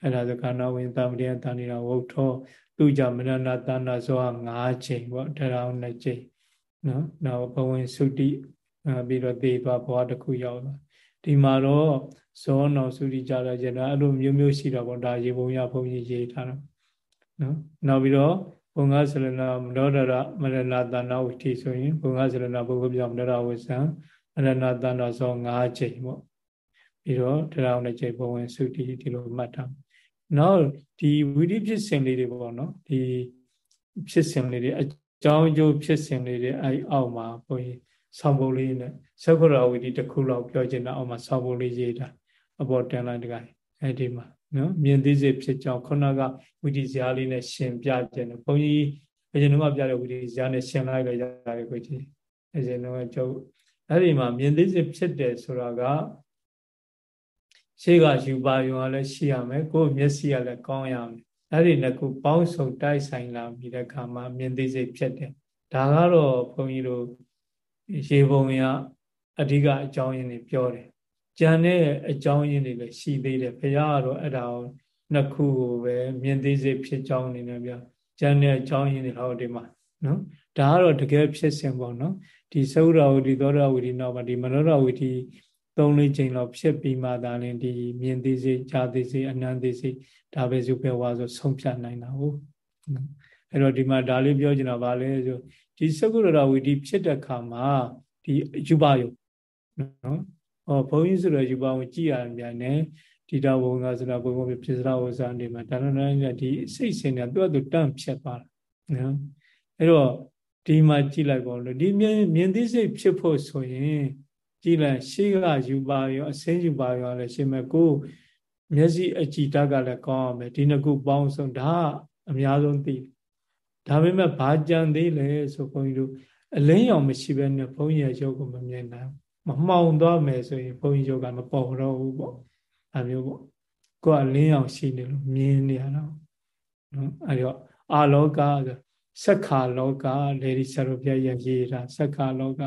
အဲ့ဒါဆိုကာဏဝိညာဉ်တာမရိယတာနေတာဝုထောသူကြမရဏတဏ္ဍဇော၅ချိန်ပေါ့တရားနှစ်ချိန်နော်နောက်ဘဝင်သုတိ ပြီးတော့သေသွားဘဝတစ်ခုရောက်လာဒီမှာတော့ဇောနောက်သုတိကြတာကျတော့အဲ့လိုမျိုးမျိုးရှိတာပေါ့ဒါရေပုံရဘုန်းကြီးရေးထားတာနော်နောက်ပြီးတော့ဘုံငါဆလနာမနောဒရမရဏတဏဝိတိဆိုရင်ဘုံငါဆလနာဘုဂ္ဂပြောင်းမနောဒဝဆံမရဏတဏဇော၅ချိန်ပေါ့ပြီးတော့တရားနဲ့ချိန်ဘဝင်သုတိဒီလိုမှတ်ထားနောက်ဒီဝိရိဖြစ်စဉ်လေးတွေပေါ့နော်ဒီဖြစ်စဉ်လေးတွေအကြောင်းအကျိုးဖြစ်စဉ်လေးတွေအဲအောက်မှာဘုန်းကြီး ဆောင်းပုံလေးနဲ့သက္ကရာဝိတိတစ်ခုလောက်ပြောချင်တာအောက်မှာဆောင်းပုံလေးရေးတာအပေါ်တင်လိုက်တကယ်အဲဒီမှာနော်မြင်သိစေဖြစ်ကြောင်းခုနကဝိတိဇာလေးနဲ့ရှင်ပြခြင်းဘုန်းကြီးအရင်ကပြတဲ့ဝိတိဇာနဲ့ရှင်လိုက်လည်းရတယ်ကိုကြီးအရင်ကကျုပ်အဲ့ဒီမှာမြင်သိစေဖြစ်တယ်ဆိုတာကရှေ့ကယူပါယုံကလည်းရှိရမယ်ကိုယ်မျက်စိကလည်းကောင်းရမယ်အဲ့ဒီနှစ်ခုပေါင်းစုံတိုက်ဆိုင်လာပြီးတဲ့အခါမှာမြင်သိစိတ်ဖြစ်တယ်ဒါကတော့ဘုန်းကြီးတို့ ရေပုံရအဓိကအကြောင်းရင်းတွေပြောတယ်ကြံတဲ့အကြောင်းရင်းတွေလည်းရှိသေးတယ်ဘုရားကတော့အဲ့ဒါကိုနှစ်ခုကိုပဲမြင်သိစိတ်ဖြစ်ကြောင်းအနေနဲ့ပြောကြံတဲ့အကြောင်းရင်းတွေဟောဒီမှာနော်ဒါကတော့တကယ်ဖြစ်စဉ်ပေါ့နော်ဒီသုဒ္ဓဝတိသောဒဝတိနောက်မှာဒီမနောဒဝတိသုံးလေးချိန်လောက်ဖြစ်ပြီးမှသာလင်ဒီမြင်သိစိကြားသိစိအနံသိစိဒါပဲစုပဲဝါဆိုဆုံးဖြတ်နိုင်တာဟုတ်အဲ့တော့ဒီမှာဒါလေးပြောချင်တာဗာလဲဆို ဒီသကုရတော်ဝီဒီဖြစ်တဲ့ခါမှာဒီယူပါယုနော်ဟောဘုန်းကြီးဆိုတော့ယူပါဝင်ကြည်ရမြန်နေဒီတော်ဘုံကဆိုတာဘုံဘုံဖြစ်စရာဝဇာနေမှာဒါနနဲ့ဒီစိတ်ဆင်းနေတာသူ့အတူတန့်ဖြစ်သွားတာနော်အဲ့တော့ဒီမှာကြည့်လိုက်ပါလို့ဒီမြင်မြင်သိစိတ်ဖြစ်ဖို့ဆိုရင်ကြည်လိုက်ရှေးကယူပါရောအစင်းယူပါရောလည်းရှင်မဲ့ကိုမျက်စိအကြည်တတ်ကလည်းကောင်းအောင်ပဲဒီနှစ်ခုပေါင်းစုံဒါအများဆုံးသိ ဒါပေမဲ့ဘာကြံသေးလဲဆိုဘုန်းကြီးတို့အလင်းရောင်မရှိဘဲနဲ့ဘုန်းကြီးရဲ့ရုပ်ကိုမမြင်နိုင်မမှောင်သွားမယ်ဆိုရင်ဘုန်းကြီးရုပ်ကမပေါ်တော့ဘူးပေါ့အဲမျိုးပေါ့ကိုယ်ကလင်းရောင်ရှိနေလို့မြင်နေရတော့နော်အဲတော့အာလောကစက္ခာလောကလေဒီဆရာပြရဲ့ရေးတာစက္ခာလောက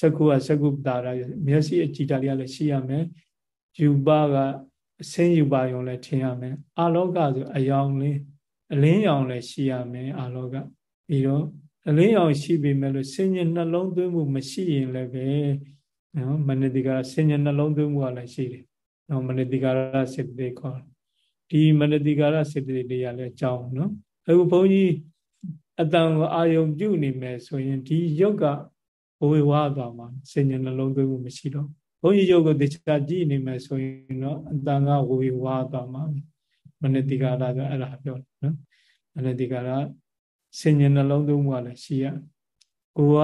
စကုကစကုပတာရမျက်စိအကြည်တလေးကလည်းရှိရမယ်ယူပကအစင်းယူပါယုံလည်းထင်ရမယ်အာလောကဆိုအယောင်လေး အလင်းရောင်လည်းရှိရမယ်အာလောကပြီးတော့အလင်းရောင်ရှိပေမဲ့လို့စဉ္ညာနှလုံးသွင်းမှုမရှိရင်လည်းပဲနော်မနတိကာစဉ္ညာနှလုံးသွင်းမှုကလည်းရှိတယ်နော်မနတိကာရစေတသိက်ခေါ်ဒီမနတိကာရစေတသိက်တွေကလည်းအကြောင်းနော်အခုဘုန်းကြီးအတန်ကိုအာယုံပြုနေမယ်ဆိုရင်ဒီယုတ်ကဝေဝါသွားမှာစဉ္ညာနှလုံးသွင်းမှုမရှိတော့ဘုန်းကြီးယုတ်ကိုတရားကြည့်နေမယ်ဆိုရင်တော့အတန်ကဝေဝါသွားမှာ မနတိကာရဆိုအဲ့ဒါပြောတယ်နော်မနတိကာရစဉ္ညာနှလုံးသွင်းမှုကလည်းရှိရကိုက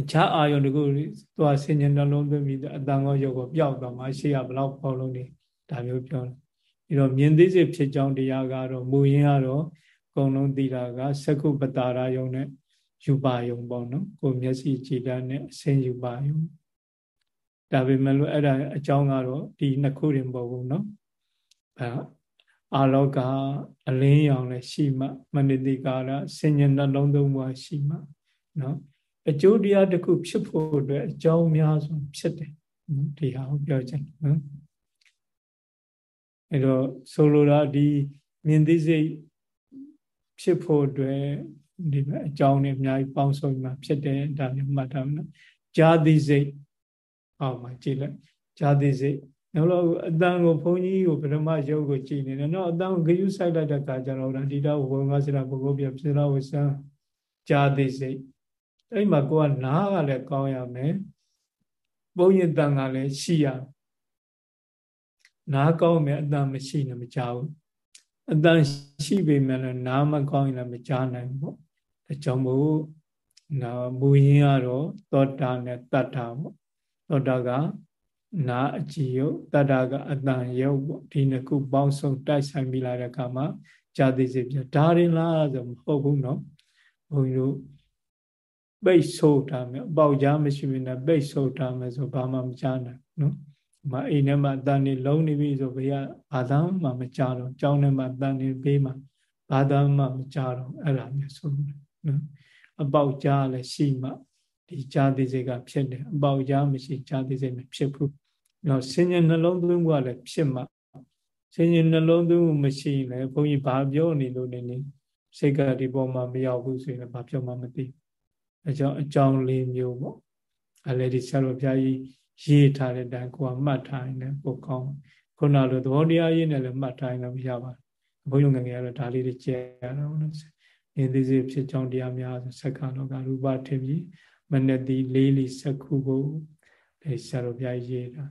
အခြားအာယုန်တကူသူကစဉ္ညာနှလုံးသွင်းပြီးအတန်ကောယုတ်ကိုပျောက်သွားမှာရှိရဘလောက်ပေါ်လုံးနေဒါမျိုးပြောတယ်ပြီးတော့မြင်သိစေဖြစ်ကြောင်းတရားကတော့မူရင်းကတော့အကုန်လုံးသိတာကသက္ကုပတာရယုံနဲ့ယူပါယုံပေါ့နော်ကိုမျက်စိကြည်တာနဲ့အစင်းယူပါယုံဒါပေမဲ့လို့အဲ့ဒါအကြောင်းကတော့ဒီနှစ်ခုတင်ပေါ့ဘူးနော် အဲအာလောကအလင်းရောင်လည်းရှိမှမနတိကာရဆင်ញနှလုံးသုံးပါးရှိမှနော်အကျိုးတရားတစ်ခုဖြစ်ဖို့အတွက်အကြောင်းများစွာဖြစ်တယ်ဒီဟာကိုပြောချင်နော်အဲတော့ဆိုလိုတာဒီမြင်သိစိတ်ဖြစ်ဖို့အတွက်ဒီအကြောင်းတွေအများကြီးပေါင်းစုံမှဖြစ်တယ်ဒါမျိုးမှတ်ထားမယ်နော်ဈာတိစိတ်အောက်မှာကြည့်လိုက်ဈာတိစိတ် နောက်တော့အတန်ကိုဘုန်းကြီးကိုပထမရုပ်ကိုကြည့်နေတယ်နော်အတန်ကိုဂယုဆိုင်လိုက်တဲ့အခါကျတော့ဒီတော့ဝေငါစရာပုဂ္ဂိုလ်ပြပြလာဝဆံဈာတိစိတ်အဲ့မှာကိုကနားကလည်းကောင်းရမယ်ဘုန်းကြီးတန်ကလည်းရှိရနားကောင်းမယ်အတန်မရှိနေမကြောက်ဘူးအတန်ရှိပေမဲ့လည်းနားမကောင်းရင်လည်းမကြားနိုင်ဘူးပေါ့ဒါကြောင့်မို့နာမူရင်းကတော့သောတာနဲ့တတ္တာပေါ့သောတာက နာအကြည်ယုတ်တတ္တာကအတန်ယုတ်ပေါ့ဒီနှစ်ခုပေါင်းစုံတိုက်ဆိုင်မိလာတဲ့အခါမှာဇာတိစေပြဒါရင်လားဆိုမဟုတ်ဘူးနော်ဘုန်းကြီးတို့ပိတ်ဆို့တာမျိုးအပေါက်ကြားမရှိမနဲ့ပိတ်ဆို့တာမျိုးဆိုဘာမှမကြားနိုင်နော်မအိမ်ထဲမှာအတန်နေလုံးနေပြီဆိုဘေးကဘာသာမှမကြားတော့ကြောင်းထဲမှာအတန်နေဘေးမှာဘာသာမှမကြားတော့အဲ့ဒါမျိုးဆိုနော်အပေါက်ကြားလည်းရှိမှဒီကြားသိစိတ်ကဖြစ်တယ်အပေါက်ကြားမရှိကြားသိစိတ်မဖြစ်ဘူး နော်ဆင်ញနှလုံးသွင်းမှုကလည်းဖြစ်မှဆင်ញနှလုံးသွင်းမှုမရှိရင်လည်းဘုန်းကြီးဘာပြောနေလို့နေနေစိတ်ကဒီပေါ်မှာမရောက်ဘူးဆိုရင်ဘာပြောမှမသိအကြောင်းအကြောင်းလေးမျိုးပေါ့အဲလေဒီဆရာတော်ဘုရားကြီးရေးထားတဲ့အတိုင်းကိုကမှတ်ထားရင်လည်းပိုကောင်းခုနလိုသဘောတရားရေးနဲ့လည်းမှတ်ထားရင်လည်းရပါတယ်ဘုန်းကြီးငယ်ငယ်ကတော့ဒါလေးတွေကြည့်ရတော့နော်အင်းသေးစိတ်ဖြစ်ကြောင်းတရားများဆိုစက္ကလောကရူပထင်ပြီးမနတိလေးလီစက္ခုကိုအဲဆရာတော်ဘုရားရေးတာ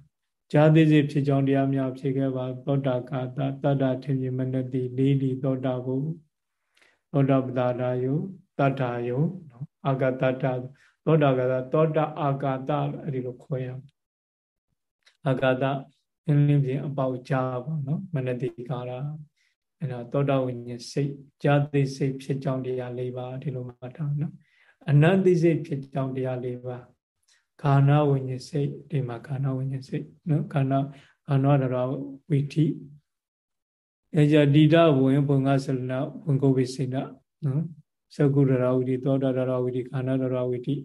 ဇာတိစိတ်ဖြစ်ကြောင်းတရားများဖြစ်ခဲ့ပါသောတာကာတတတ္တထင်ပြီးမနတိလေးလီသောတာကိုသောတာပတာရာယုတတ္ထာယုနော်အာဂတတ္တသောတာကသာသောတာအာဂတအဲ့ဒီလိုခေါ်ရအောင်အာဂတအင်းလင်းပြင်အပေါက်ကြားပေါ့နော်မနတိကာရအဲ့ဒါသောတာဝိညာဉ်စိတ်ဇာတိစိတ်ဖြစ်ကြောင်းတရား၄ပါးဒီလိုမှတ်ထားနော်အနတ္တိစိတ်ဖြစ်ကြောင်းတရား၄ပါး ခန္ဓာဝိညာဉ်စိတ်ဒီမှာခန္ဓာဝိညာဉ်စိတ်နော်ခန္ဓာခန္ဓာတော်ဝိထိအဲကြတိတဝင်ဘုံကဆလနာဘုံကိုဝိစိဏနော်သကုရရဝိတိသောတာရရဝိတိခန္ဓာရရဝိတိ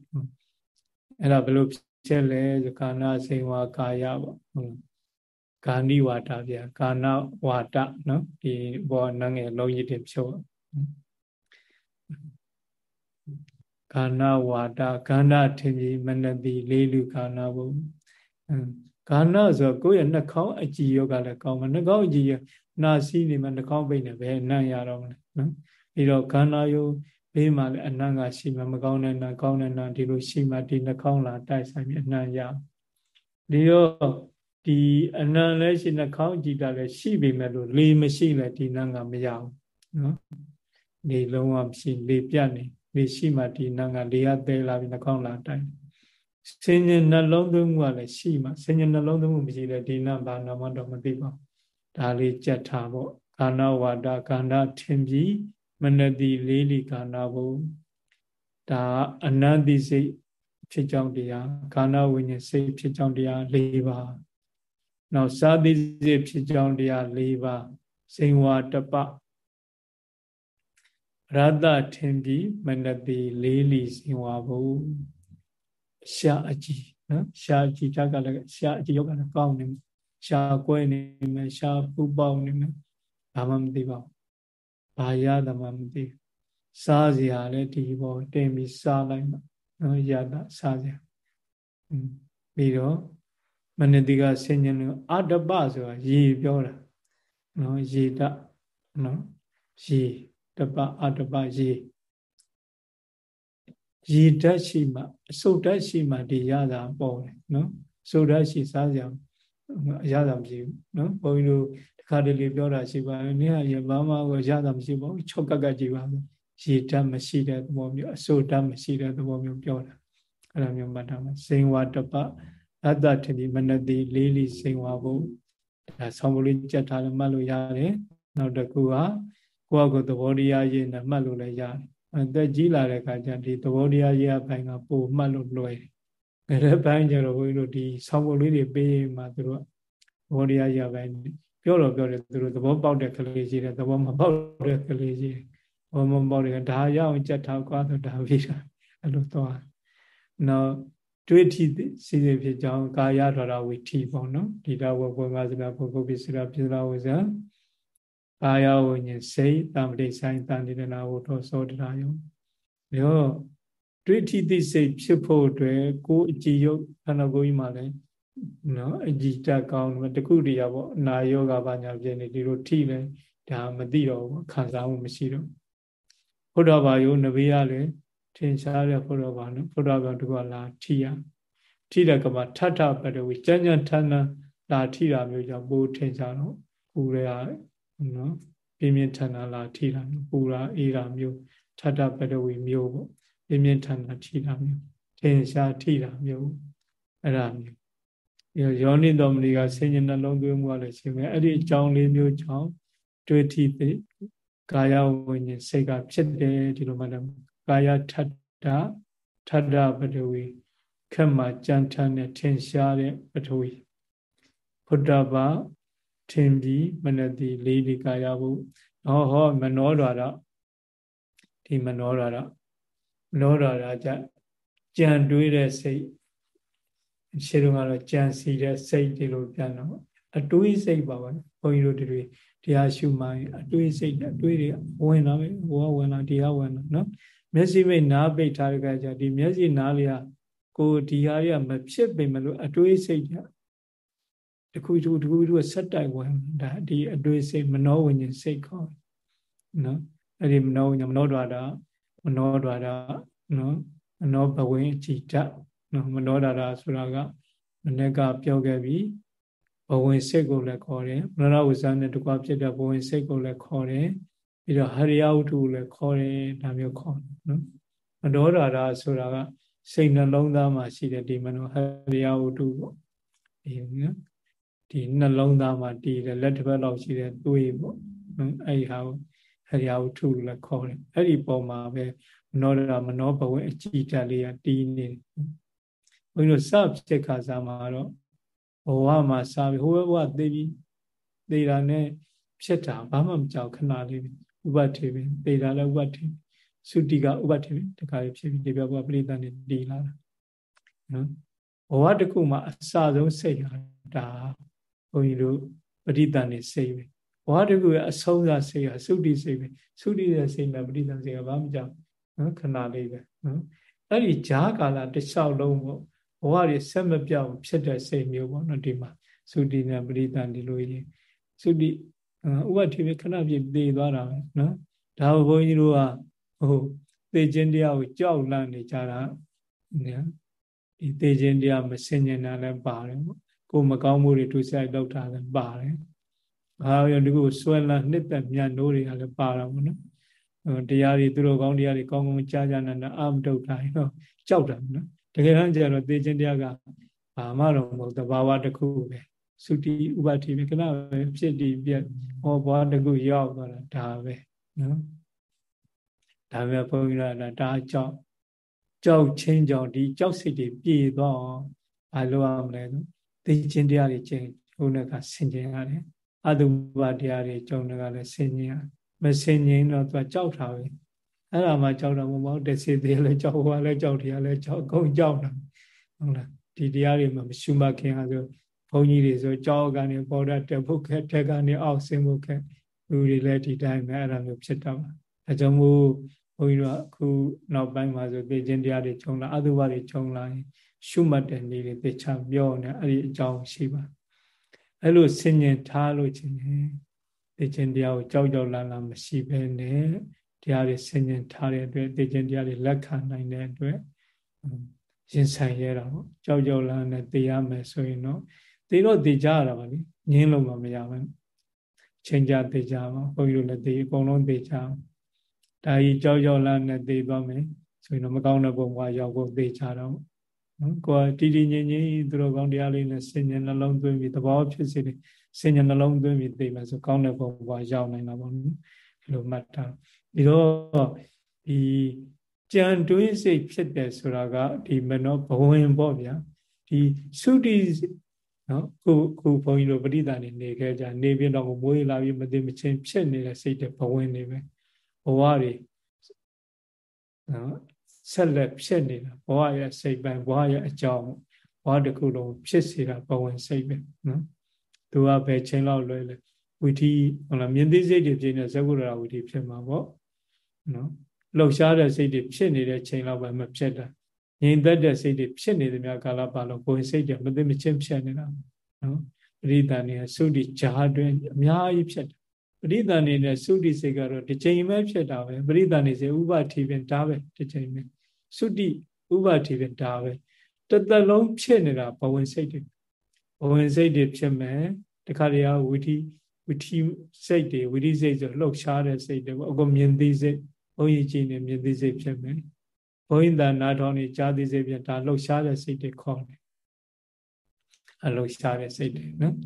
အဲ့ဒါဘယ်လိုဖြစ်လဲခန္ဓာစိဝါကာယပေါ့ဟုတ်ကာဏိဝါဒဗျာကာဏဝါဒနော်ဒီဘောနငယ်လုံးရည်တင်ဖြုတ် ကာဏဝါဒကန္ဓထင်ပြီးမနတိလေးလူကာဏဘုကာဏဆိုကိုယ့်ရဲ့နှာခေါင်းအကြည်ယောကလည်းကောင်းမှာနှာခေါင်းအကြည်ယောနာစီးနေမှာနှာခေါင်းပိတ်နေပဲအနံ့ရတော့မလဲနော်ပြီးတော့ခန္ဓာယုဘေးမှာလည်းအနံ့ကရှိမှာမကောင်းတဲ့နာကောင်းတဲ့နာဒီလိုရှိမှဒီနှာခေါင်းလာတိုက်ဆိုင်ပြီးအနံ့ရဒီတော့ဒီအနံလည်းရှိနှာခေါင်းကြည့်တာလည်းရှိပေမဲ့လို့လေမရှိလဲဒီနံကမရဘူးနော်လေလုံးဝမရှိလေပြတ်နေ လေရှိမှဒီနံကလေရသေးလာပြီးနှာခေါင်းလာတိုက်ဆင်ញနှလုံးသွင်းမှုကလည်းရှိမှဆင်ញနှလုံးသွင်းမှုမရှိလဲဒီနံဘာနာမတော့မသိပါဘူးဒါလေးကြက်ထားပေါ့ကာဏဝါဒကာဏထင်ပြီးမနတိလေးလီကာဏဘုဒါအနန္တိစိတ်ဖြစ်ကြောင်းတရားကာဏဝိညာဉ်စိတ်ဖြစ်ကြောင်းတရား၄ပါးနောက်စာတိစိတ်ဖြစ်ကြောင်းတရား၄ပါးစိန်ဝါတပ ရတ္တထင်ပြီးမနတိလေးလီစိန်ဝါဘုရှာအကြည့်နော်ရှာအကြည့်တက်ကလည်းရှာအကြည့်ရောက်ကလည်းကောင်းနေရှာကွဲနေမယ်ရှာပူပေါက်နေမယ်ဘာမှမသိပါဘူးဘာရသမှမသိစားစရာလည်းဒီပေါ်တင်ပြီးစားလိုက်မှနော်ရတာစားစရာပြီးတော့မနတိကဆင်ញံလို့အတ္တပဆိုတာရေပြောတာနော်ရေတနော်ရေ တပအတ္တပရေရေဓာတ်ရှိမှအစုတ်ဓာတ်ရှိမှဒီရတာပေါ်တယ်နော်စုတ်ဓာတ်ရှိစားစရာအရသာမရှိဘူးနော်ဘုန်းကြီးတို့တခါတလေပြောတာရှိပါတယ်နင်ကရဘာမှကိုရသာမရှိပါဘူးချော့ကက်ကက်ကြည့်ပါဆိုရေဓာတ်မရှိတဲ့သဘောမျိုးအစိုးဓာတ်မရှိတဲ့သဘောမျိုးပြောတာအဲ့လိုမျိုးမှတ်ထားမှာစိန်ဝါတပအတ္တထတိမနတိလေးလီစိန်ဝါဘုဒါဆောင်းပလေးကြက်ထားလည်းမှတ်လို့ရတယ်နောက်တစ်ခုက ကိုယ့်အကိုသဘောတရားရေးနဲ့မှတ်လို့လည်းရတယ်အသက်ကြီးလာတဲ့အခါကျဒီသဘောတရားရေးအပိုင်းကပိုမှတ်လို့လွယ်တယ်ငရဲပိုင်းကျတော့ဘုန်းကြီးတို့ဒီဆောင်းပုံလေးတွေပေးမှသူတို့ဘောတရားရပိုင်းပြောတော့ပြောတယ်သူတို့သဘောပေါက်တဲ့ကလေးရှိတယ်သဘောမပေါက်တဲ့ကလေးရှိတယ်ဘောမပေါက်တဲ့ဒါရအောင်ကြက်ထားကွာဆိုဒါပြီးတာအဲ့လိုသွားနောက်တွေးထီစီစီဖြစ်ကြောင်းကာယဒရဝိထီပေါ့နော်ဒီတော့ဘုံငါစကားပုဂ္ဂိုလ်ပိစရာပိစရာဝဇာ ကာယဝိညာဉ်စိတ်တံပတိဆိုင်တန်တိရဏဝတ္ထောသောတရာယုံရောတွေ့ထိသိစိတ်ဖြစ်ဖို့အတွက်ကိုယ်အကြည်ယုတ်ခန္ဓာကိုယ်ကြီးမှာလည်းနော်အကြည်တက်ကောင်းတယ်တခုတည်းရပေါ့အနာယောဂဘာညာဖြစ်နေဒီလိုထိလဲဒါမသိတော့ဘူးခံစားမှုမရှိတော့ဘုရားဘာယုနဘေးကလည်းထင်ရှားတဲ့ဘုရားဘာနော်ဘုရားဘာတကွာလာထိရထိတဲ့ကမှာထထပတဝီကြမ်းကြမ်းထန်းထန်းလာထိတာမျိုးကြောင့်ပိုးထင်ရှားတော့ပူရ နော်ပြင်းပြင်းထန်ထန်လာထိတာမျိုးပူတာအေးတာမျိုးထထပတဝီမျိုးပေါ့ပြင်းပြင်းထန်ထန်ထိတာမျိုးထင်ရှားထိတာမျိုးအဲ့ဒါမျိုးယောနိတော်မဏိကဆင်ញနှလုံးသွင်းမှုကလည်းရှိမယ်အဲ့ဒီအကြောင်းလေးမျိုးကြောင့်တွေ့ထိသိကာယဝိညာဉ်စိတ်ကဖြစ်တယ်ဒီလိုမှတ်တယ်ကာယထတ္တထတ္တပထဝီခက်မှကြံထမ်းတဲ့ထင်ရှားတဲ့ပထဝီဖုဒ္ဓဘာ ထင်ပြီးမနတိလေးဒီကာယဘုဟောဟောမနောဒွါရဒီမနောဒွါရမနောဓာတာကြကြံတွေးတဲ့စိတ်ရှင်းတော့ကတော့ကြံစီတဲ့စိတ်ဒီလိုပြန်တော့အတွေးစိတ်ပါပါဘုန်းကြီးတို့တွေတရားရှုမှရင်အတွေးစိတ်အတွေးတွေဝင်လာပဲဘောဝင်လာတရားဝင်လာနော်မျက်စိမိတ်နားပိတ်ထားတဲ့ကကြဒီမျက်စိနားလေးကကိုဒီဟာတွေကမဖြစ်ပင်မလို့အတွေးစိတ် ကတခုတခုတခုတခုဆက်တိုက်ဝင်ဒါဒီအတွေးစိတ်မနောဝိညာဉ်စိတ်ခေါ်နော်အဲ့ဒီမနောဝိညာဉ်မနောဒွါဒမနောဒွါဒနော်မနောဘဝင်အကြည်တနော်မနောဒွါဒဆိုတာကမနေ့ကပြောခဲ့ပြီဘဝင်စိတ်ကိုလည်းခေါ်တယ်မနောဝိဇ္ဇာနဲ့တကွာဖြစ်တဲ့ဘဝင်စိတ်ကိုလည်းခေါ်တယ်ပြီးတော့ဟရိယဝတ္ထုကိုလည်းခေါ်တယ်ဒါမျိုးခေါ်တယ်နော်မနောဒွါဒဆိုတာကစိတ်နှလုံးသားမှာရှိတဲ့ဒီမနောဟရိယဝတ္ထုပေါ့ဒီနော် ဒီနှလုံးသားမှာတည်တယ်လက်တစ်ဖက်လောက်ရှိတဲ့သွေးပေါ့အဲ့ဒီဟာကိုဟရိယဝတ္ထုလည်းခေါ်တယ်အဲ့ဒီပုံမှာပဲမနောဒရာမနောဘဝင်အကြည်တက်လေးကတည်နေတယ်ဘုန်းကြီးတို့စဖြစ်ခါစားမှာတော့ဘဝမှာစားပြီးဟိုဘဝသိပြီးသိတာနဲ့ဖြစ်တာဘာမှမကြောက်ခဏလေးဥပထေပဲသိတာလည်းဥပထေသုတိကဥပထေတခါလေးဖြစ်ပြီးဒီဘဝပရိသတ်နဲ့တည်လာတာနော်ဘဝတစ်ခုမှာအစဆုံးစိတ်ဟာဒါဘု န်းကြီးတို့ပရိသတ်နဲ့စိတ်ပဲဘဝတကူရဲ့အဆုံးစားစိတ်ဟာသုတိစိတ်ပဲသုတိရဲ့စိတ်နဲ့ပဋိသင်္စိတ်ကဘာမှကြောက်နော်ခဏလေးပဲနော်အဲ့ဒီဂျားကာလတစ်လျှောက်လုံးပေါ့ဘဝတွေဆက်မပြောင်းဖြစ်တဲ့စိတ်မျိုးပေါ့နော်ဒီမှာသုတိနဲ့ပဋိသင်္ဒီလိုရင်သုတိဥပတိပဲခဏပြည့်သေသွားတာပဲနော်ဒါဘုန်းကြီးတို့ကဟိုသေခြင်းတရားကိုကြောက်လန့်နေကြတာနော်ဒီသေခြင်းတရားမစင်ញင်တာလည်းပါတယ်ပေါ့ ကိုမကောင်းမှုတွေသူဆိုင်လောက်တာလည်းပါတယ်ဘာရောဒီကိုဆွဲလန်းနှစ်သက်မြတ်နိုးတွေကလည်းပါတာပေါ့နော်တရားတွေသူတို့ကောင်းတရားတွေကောင်းကောင်းကြားကြနာနာအာမတုတ်တာနော်ကြောက်တာနော်တကယ်တမ်းကျတော့သိချင်းတရားကဘာမှတော့မဟုတ်တဘာဝတစ်ခုပဲသုတိဥပတိပဲခဏပဲဖြစ်တည်ပြက်ဟောဘွားတစ်ခုရောက်သွားတာဒါပဲနော်ဒါပဲဘုန်းကြီးကဒါကြောက်ကြောက်ချင်းကြောင့်ဒီကြောက်စိတ်တွေပြေသွားအောင်ဘာလို့ရမလဲ သိချင်းတရားတွေချင်းဟိုနဲ့ကဆင်ခြင်ရတယ်အတုပတရားတွေကြုံတယ်ကလည်းဆင်ញင်မဆင်ញင်တော့သူကကြောက်တာပဲအဲ့ဒါမှကြောက်တာမဟုတ်တစေသေးလည်းကြောက်ဟောလည်းကြောက်တရားလည်းကြောက်အကုန်ကြောက်တာဟုတ်လားဒီတရားတွေမှမရှုမှတ်ခင်အားဆိုဘုန်းကြီးတွေဆိုကြောက်ကနေပေါ်တာတက်ဖို့ခက်ထက်ကနေအောက်ဆင်းဖို့ခက်လူတွေလည်းဒီတိုင်းပဲအဲ့ဒါမျိုးဖြစ်တော့ပါအဲကြောင့်မို့ဘုန်းကြီးတို့အခုနောက်ပိုင်းမှာဆိုသိခြင်းတရားတွေခြုံလာအတုပတွေခြုံလာရင် ရှုမှတ်တဲ့နေ့တွေသိချပြောနေအဲ့ဒီအကြောင်းရှိပါအဲ့လိုဆင်ញင်ထားလို့ချင်းသိခြင်းတရားကိုကြောက်ကြောက်လန့်လန့်မရှိဘဲနဲ့တရားတွေဆင်ញင်ထားတဲ့အတွက်သိခြင်းတရားတွေလက်ခံနိုင်တဲ့အတွက်ရင်ဆိုင်ရတာပေါ့ကြောက်ကြောက်လန့်နဲ့သိရမယ်ဆိုရင်တော့သိတော့သိကြရတာပါလေငင်းလို့မှမရဘူးချိန်ကြသိကြပါဘုန်းကြီးတို့လည်းသိအကုန်လုံးသိကြဒါကြီးကြောက်ကြောက်လန့်နဲ့သိသွားမယ်ဆိုရင်တော့မကောင်းတဲ့ဘုံဘဝရောက်ဖို့သိကြတော့ နော်ကိုယ်တီတီငြိမ်ငြိမ်သူတော်ကောင်းတရားလေးနဲ့စဉ္ညာနှလုံးသွင်းပြီးသဘောဖြစ်စေတယ်စဉ္ညာနှလုံးသွင်းပြီးသိမယ်ဆိုကောင်းတဲ့ဘုံဘဝရောက်နိုင်တာပေါ့နော်ဒီလိုမှတ်ထားဒီတော့ဒီကြံတွင်းစိတ်ဖြစ်တယ်ဆိုတာကဒီမနောဘဝင်ပေါ့ဗျာဒီသုတိနော်ခုခုဘုန်းကြီးတို့ပရိသတ်နေနေခဲ့ကြနေပြတော့မွေးလာပြီးမသိမချင်းဖြစ်နေတဲ့စိတ်တဲ့ဘဝင်နေပဲဘဝတွေနော် ဆက်လက်ဖြစ်နေတာဘဝရဲ့စိတ်ပိုင်းဘဝရဲ့အကြောင်းဘဝတစ်ခုလုံးဖြစ်စေတာဘဝင်စိတ်ပဲနော်သူကဘယ်ချိန်လောက်လွယ်လဲဝီထီဟုတ်လားမြင်သိစိတ်တွေဖြစ်နေဇဂုရဝီထီဖြစ်မှာပေါ့နော်လှုပ်ရှားတဲ့စိတ်တွေဖြစ်နေတဲ့ချိန်လောက်ပဲမဖြစ်တာငြိမ်သက်တဲ့စိတ်တွေဖြစ်နေတဲ့များကာလပါလို့ဘဝင်စိတ်တွေမသိမချင်းဖြစ်နေတာနော်ပရိသန်နေသုတိဂျာအတွင်းအများကြီးဖြစ်တယ်ပရိသန်နေတဲ့သုတိစိတ်ကတော့တစ်ချိန်ပဲဖြစ်တာပဲပရိသန်နေစေဥပတိပင်ဒါပဲတစ်ချိန်ပဲ သုတိဥပတိပဲဒါပဲတသက်လုံးဖြစ်နေတာဘဝင်စိတ်တွေဘဝင်စိတ်တွေဖြစ်မယ်တခါတည်းကဝိတိဝိတိစိတ်တွေဝိတိစိတ်ဆိုလှုပ်ရှားတဲ့စိတ်တွေပေါ့အကုန်မြင်သိစိတ်ဘုန်းကြီးကြီးနေမြင်သိစိတ်ဖြစ်မယ်ဘုန်းကြီးတန်နာတော်နေကြားသိစိတ်ဖြစ်ဒါလှုပ်ရှားတဲ့စိတ်တွေခေါ်တယ်အလှုပ်ရှားတဲ့စိတ်တွေနော်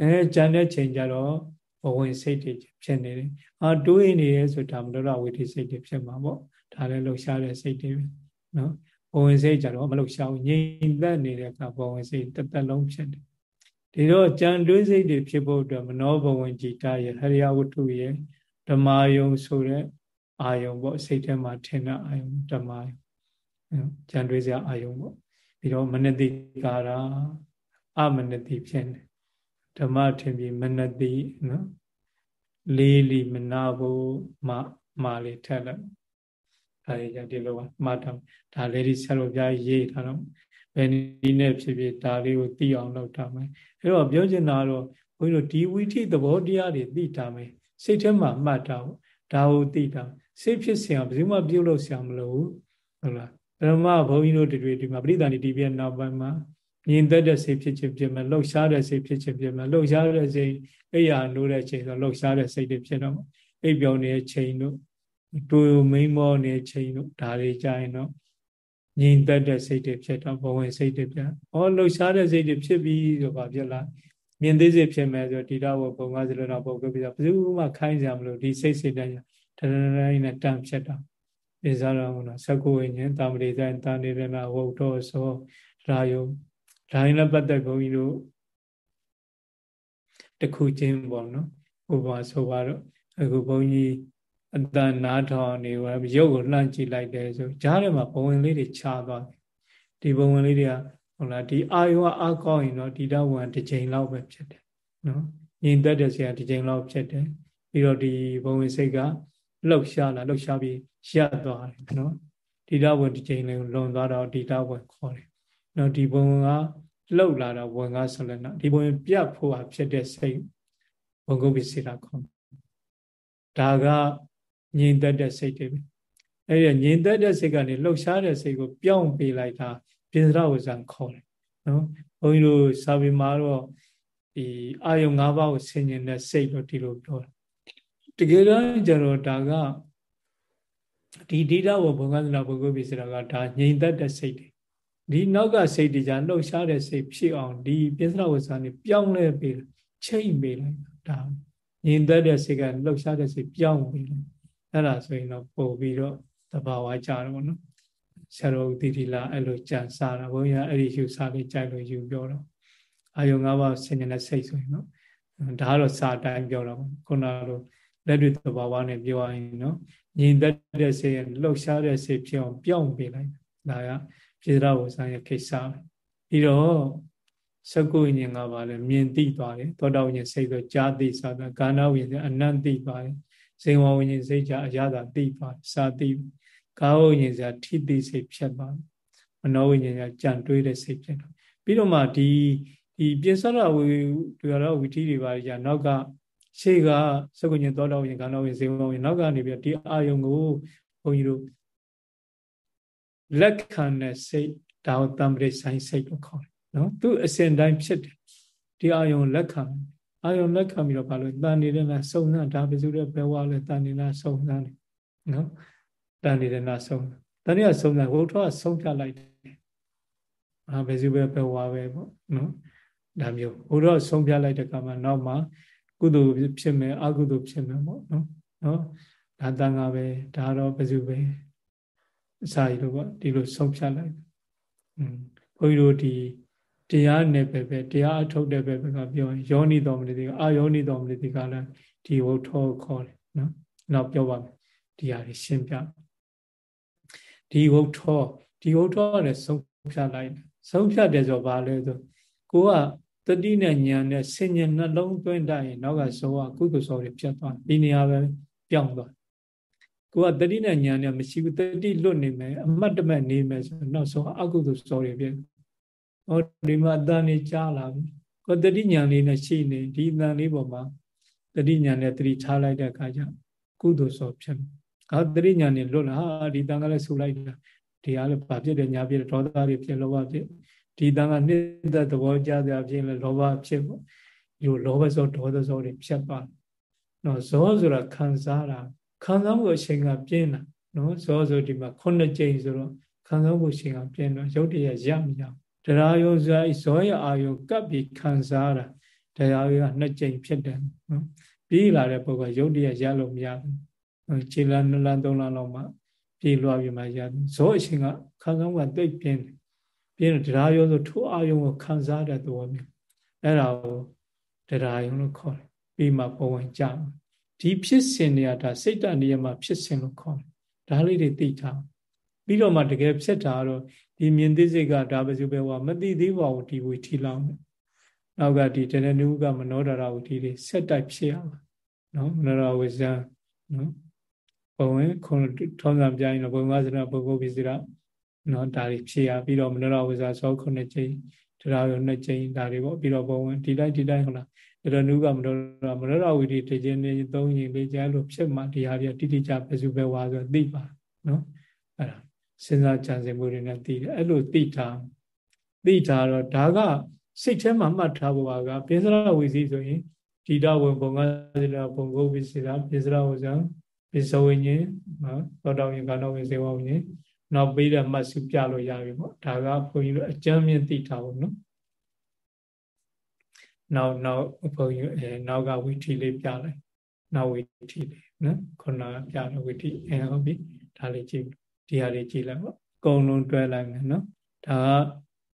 အဲကြံတဲ့ချိန်ကျတော့ဘဝင်စိတ်တွေဖြစ်နေတယ်အာတွေးနေရဲဆိုဒါမတော်ဝိတိစိတ်တွေဖြစ်မှာပေါ့ ဒါလည်းလှုပ်ရှားတဲ့စိတ်တွေပဲနော်ဘဝင်စိတ်ကြတော့မလှုပ်ရှားဘူးငြိမ်သက်နေတဲ့အခါဘဝင်စိတ်တစ်သက်လုံးဖြစ်တယ်ဒီတော့ကြံတွေးစိတ်တွေဖြစ်ဖို့အတွက်မနောဘဝင်ကြည်တာရဲ့ဟရိယဝတ္ထုရဲ့ဓမ္မာယုံဆိုတဲ့အာယုံပေါ့စိတ်ထဲမှာထင်တဲ့အာယုံဓမ္မကြံတွေးစရာအာယုံပေါ့ပြီးတော့မနတိကာရာအမနတိဖြစ်နေဓမ္မထင်ပြီးမနတိနော်လေးလီမနာဘူးမမာလေးထက်လိုက် ဒါတွေကြောင့်ဒီလိုပါမှတ်တော့ဒါလေးဒီဆရာတော်ဘုရားရေးထားတော့ဘယ်နည်းနဲ့ဖြစ်ဖြစ်ဒါလေးကိုသိအောင်လုပ်ထားမယ်အဲ့တော့ပြောချင်တာကတော့ဘုန်းကြီးတို့ဒီဝိထိသဘောတရားတွေသိထားမယ်စိတ်ထဲမှာမှတ်တာပေါ့ဒါကိုသိတာစိတ်ဖြစ်စဉ်ကဘယ်သူမှပြုတ်လို့ဆရာမလို့ဟုတ်လားဓမ္မဘုန်းကြီးတို့တွေဒီမှာပရိသန္တိဒီပြနောက်ပိုင်းမှာမြင်တတ်တဲ့စိတ်ဖြစ်ခြင်းဖြစ်မယ်လှုပ်ရှားတဲ့စိတ်ဖြစ်ခြင်းဖြစ်မယ်လှုပ်ရှားတဲ့စိတ်အိယာနိုးတဲ့ချိန်ဆိုလှုပ်ရှားတဲ့စိတ်တွေဖြစ်တော့အိပ်ပြောင်းနေတဲ့ချိန်တို့ တူမိန်မောနေတဲ့ချိန်တို့ဒါတွေကြရင်တော့ငြိမ်သက်တဲ့စိတ်တွေဖြစ်တော့ဘဝင်စိတ်တွေပြန်။ဩလှုပ်ရှားတဲ့စိတ်တွေဖြစ်ပြီးဆိုပါဖြစ်လား။မြင်သေးစိတ်ဖြစ်မယ်ဆိုဒီတော့ဘုံကားစလုံးတော့ပုတ်ပြီးတော့ဘယ်သူမှခိုင်းကြမလို့ဒီစိတ်စိတ်တိုင်းတရတိုင်းနဲ့တန့်ဖြစ်တာ။ပိစားတော်မလို့သက္ကိုဝိညာဉ်တာမရိတိုင်းတာနေရနာဝုတ်တော်ဆိုရာယုဒါရင်လည်းပတ်သက်ဘုန်းကြီးတို့တခုချင်းပေါ့နော်ဥပမာဆိုပါတော့အခုဘုန်းကြီး အတန်နားထောင်နေဝရုပ်ကိုလှမ်းကြည့်လိုက်တယ်ဆိုကြားထဲမှာဘဝင်လေးတွေခြားသွားတယ်ဒီဘဝင်လေးတွေကဟုတ်လားဒီအာယောအကောင်းရင်တော့ဒီတော့ဝင်တစ်ချိန်လောက်ပဲဖြစ်တယ်နော်ညင်သက်တဲ့ဆရာတစ်ချိန်လောက်ဖြစ်တယ်ပြီးတော့ဒီဘဝင်စိတ်ကလှုပ်ရှားလာလှုပ်ရှားပြီးရပ်သွားတယ်နော်ဒီတော့ဝင်တစ်ချိန်လေးလွန်သွားတော့ဒီတော့ဝင်ခေါ်တယ်နော်ဒီဘဝင်ကလှုပ်လာတော့ဝင်ကဆိုလည်းနော်ဒီဘဝင်ပြတ်ဖို့ဟာဖြစ်တဲ့စိတ်ဘုံကုပ္ပစိတာခေါ်ဒါက ငြိမ်သက်တဲ့စိတ်တွေပဲအဲ့ဒီငြိမ်သက်တဲ့စိတ်ကနေလှုပ်ရှားတဲ့စိတ်ကိုပြောင်းပေးလိုက်တာပိစရဝဇံခေါ်တယ်နော်ဘုန်းကြီးတို့စာပေမှာတော့ဒီအာယုံ၅ပါးကိုဆင်ញင်တဲ့စိတ်လို့ဒီလိုပြောတာတကယ်တော့ကျတော့ဒါကဒီဒိဋ္ဌဝဘုံကသနာဘုဂ္ဂိုလ်ပိစရကဒါငြိမ်သက်တဲ့စိတ်တွေဒီနောက်ကစိတ်တွေじゃလှုပ်ရှားတဲ့စိတ်ဖြစ်အောင်ဒီပိစရဝဇံนี่ပြောင်းလဲပေးချိန်ပေးလိုက်တာငြိမ်သက်တဲ့စိတ်ကလှုပ်ရှားတဲ့စိတ်ပြောင်းပေးလိုက် အဲ့ဒါဆိုရင်တော့ပို့ပြီးတော့တဘာဝကြတော့ဗောနော်ဆရာတော်တိတိလာအဲ့လိုကြံစားတာဘုန်းကြီးအဲ့ဒီယူစားလေးကြိုက်လို့ယူပြောတော့အာယုံ၅ပါးဆင်ញတဲ့စိတ်ဆိုရင်နော်ဒါကတော့စာတိုင်းပြောတာပေါ့ခုနလိုလက်တွေ့တဘာဝနဲ့ပြောရရင်နော်ညီသက်တဲ့စိတ်လှုပ်ရှားတဲ့စိတ်ဖြစ်အောင်ပြောင်းပေးလိုက်ဒါကပြေရဝဆံရဲ့ခိစ္စပြီးတော့စကုဉ္ဉ္ကပါလဲမြင်သိသွားတယ်သောတာဉ္ဉ္စိတ်ဆိုကြားသိစားတာကာဏဝဉ္ဉ္အနန္တိပါတယ် ဇေဝဝိညာဉ်စိတ်ကြအရသာသိပါစာသိကာဝဝိညာဉ်စရာထိသိစိတ်ဖြစ်ပါမနောဝိညာဉ်ကကြံတွေးတဲ့စိတ်ဖြစ်တော့ပြီးတော့မှဒီဒီပြင်စရဝီတွေရဝီထီတွေပါじゃနောက်ကရှေ့ကစကုညင်သောတော်ဝင်ခန္ဓာဝင်ဇေဝဝင်နောက်ကနေပြီးဒီအာယုံကိုဘုန်းကြီးတို့လက်ခံတဲ့စိတ်ဒါကိုတံပရိဆိုင်စိတ်လို့ခေါ်တယ်နော်သူအစဉ်တိုင်းဖြစ်တယ်ဒီအာယုံလက်ခံ အာယုံလက်ခံပြီးတော့ဘာလို့တန်နေတဲ့လားစုံစမ်းဒါပဲဆိုတော့ဘယ်ဝါလဲတန်နေလားစုံစမ်းတယ်နော်တန်နေတဲ့လားစုံတန်နေကစုံစမ်းဟိုထောကဆုံးဖြတ်လိုက်တယ်အာပဲစုပဲဘယ်ဝါပဲပေါ့နော်ဒါမျိုးဟိုတော့ဆုံးဖြတ်လိုက်တဲ့ကမှနောက်မှကုသိုလ်ဖြစ်မယ်အကုသိုလ်ဖြစ်မယ်ပေါ့နော်နော်ဒါတန်ကပဲဒါတော့ပဲစုပဲအစာရီလို့ပေါ့ဒီလိုဆုံးဖြတ်လိုက်อืมဘုန်းကြီးတို့ဒီ တရားနဲ့ပဲပဲတရားအထုတ်တဲ့ပဲပဲကပြောရင်ယောနိတော်မလေးဒီကအာယောနိတော်မလေးဒီကလည်းဒီဝုထောခေါ်တယ်နော်နောက်ပြောပါမယ်ဒီဟာတွေရှင်းပြဒီဝုထောဒီဝုထောနဲ့ဆုံးဖြတ်လိုက်ဆုံးဖြတ်တယ်ဆိုဘာလဲဆိုကိုကတတိနဲ့ညာနဲ့ဆင်ញနှလုံးသွင်းတတ်ရင်နောက်ကဇောကကုသဇောတွေပြတ်သွားဒီနေရာပဲပြောင်းသွားကိုကတတိနဲ့ညာနဲ့မရှိဘူးတတိလွတ်နေမယ်အမတ်တမဲ့နေမယ်ဆိုတော့နောက်ဆုံးအကုသဇောတွေပြတ် ဟောဒီမှာအတန်လေးကြားလာပြီကိုတတိညာလေးနဲ့ရှိနေဒီအတန်လေးပေါ်မှာတတိညာနဲ့တတိထားလိုက်တဲ့အခါကျကုသိုလ်စောဖြစ်မယ်။ဟာတတိညာနဲ့လွတ်လာဟာဒီတန်ကလည်းဆူလိုက်တာဒီအားလည်းဘာဖြစ်တယ်ညာဖြစ်တယ်ဒေါသတွေဖြစ်လောဘဖြစ်ဒီတန်ကနှစ်သက်သဘောကြတဲ့အဖြစ်လဲလောဘဖြစ်ပေါ့ဒီလိုလောဘစောဒေါသစောတွေဖြစ်ပါနော်ဇောဆိုတာခံစားတာခံစားမှုအချိန်ကပြင်းတာနော်ဇောဆိုဒီမှာခုနှစ်ကြိမ်ဆိုတော့ခံစားမှုအချိန်ကပြင်းတော့ရုပ်တရက်ရမရ တရားယုံဇာဇောရအာယုကပ်ပြီးခံစားတာတရားယုံကနှစ်ကြိမ်ဖြစ်တယ်နော်ပြီးလာတဲ့ပုဂ္ဂိုလ်ရုပ်တရက်ရလို့မရဘူးခြေလမ်းနှစ်လမ်းသုံးလမ်းလောက်မှပြေးလွှားပြီးမှရတယ်ဇောအချိန်ကခံစားမှုကတိတ်ပြင်းတယ်ပြင်းတော့တရားယုံဆိုထိုးအာယုံကိုခံစားတဲ့သဘောမျိုးအဲ့ဒါကိုတရားယုံလို့ခေါ်တယ်ပြီးမှပုံဝင်ကြမှာဒဒီဖြစ်စဉ်တွေကဒါစိတ်တနေရာမှာဖြစ်စဉ်လို့ခေါ်တယ်ဒါလေးတွေသိထားပြီးတော့မှတကယ်ဖြစ်တာတော့ ဒီမြင်သိစိတ်ကဒါပဲစုပဲဟောမသိသေးပါဘူးဒီဝီထီလောင်းနောက်ကဒီတဏှနုကမနောဒရာဝီထီတွေဆက်တိုက်ဖြစ်ရမှာနော်မနောဒရာဝိဇ္ဇာနော်ဘဝင်ခွန်ထုံးစံပြရင်တော့ဘုံဝါစနာပုဂ္ဂိုလ်ပိစိရနော်ဒါတွေဖြစ်ရပြီးတော့မနောဒရာဝိဇ္ဇာသောခုနှစ်ကြိမ်တရားရောနှစ်ကြိမ်ဒါတွေပေါ့ပြီးတော့ဘုံဝင်ဒီလိုက်ဒီလိုက်ဟုတ်လားတဏှနုကမနောဒရာမနောဒရာဝီထီတခြင်းနေသုံးရင်လေးကြားလို့ဖြစ်မှဒီဟာတွေတိတိကျပဲစုပဲဝါဆိုသိပါနော်အဲ့ဒါ စဉ်းစားကြံစည်မှုတွေနဲ့သိတယ်အဲ့လိုသိထားသိထားတော့ဒါကစိတ်ထဲမှာမှတ်ထားဖို့ကပိစရဝိစီဆိုရင်ဒီတဝင်ဘုံကစိတဘုံကိုပိစိတာပိစရဝဇံပိစဝိညင်နော်သောတော်ရင်ကတော့ဝင်စေဝဝိညင်နောက်ပြီးတဲ့မှတ်စုပြလို့ရပြီပေါ့ဒါကဘုန်းကြီးတို့အကျမ်းမြင့်သိထားဖို့နော်နောက်နောက်ဘုန်းကြီးအဲနောက်ကဝိထီလေးပြလိုက်နောက်ဝိထီလေးနော်ခုနကပြတဲ့ဝိထီအဲဟုတ်ပြီဒါလေးကြည့် ဒီဟာလေးကြည့်လိုက်ပေါ့အကုန်လုံးတွဲလိုက်မယ်နော်ဒါက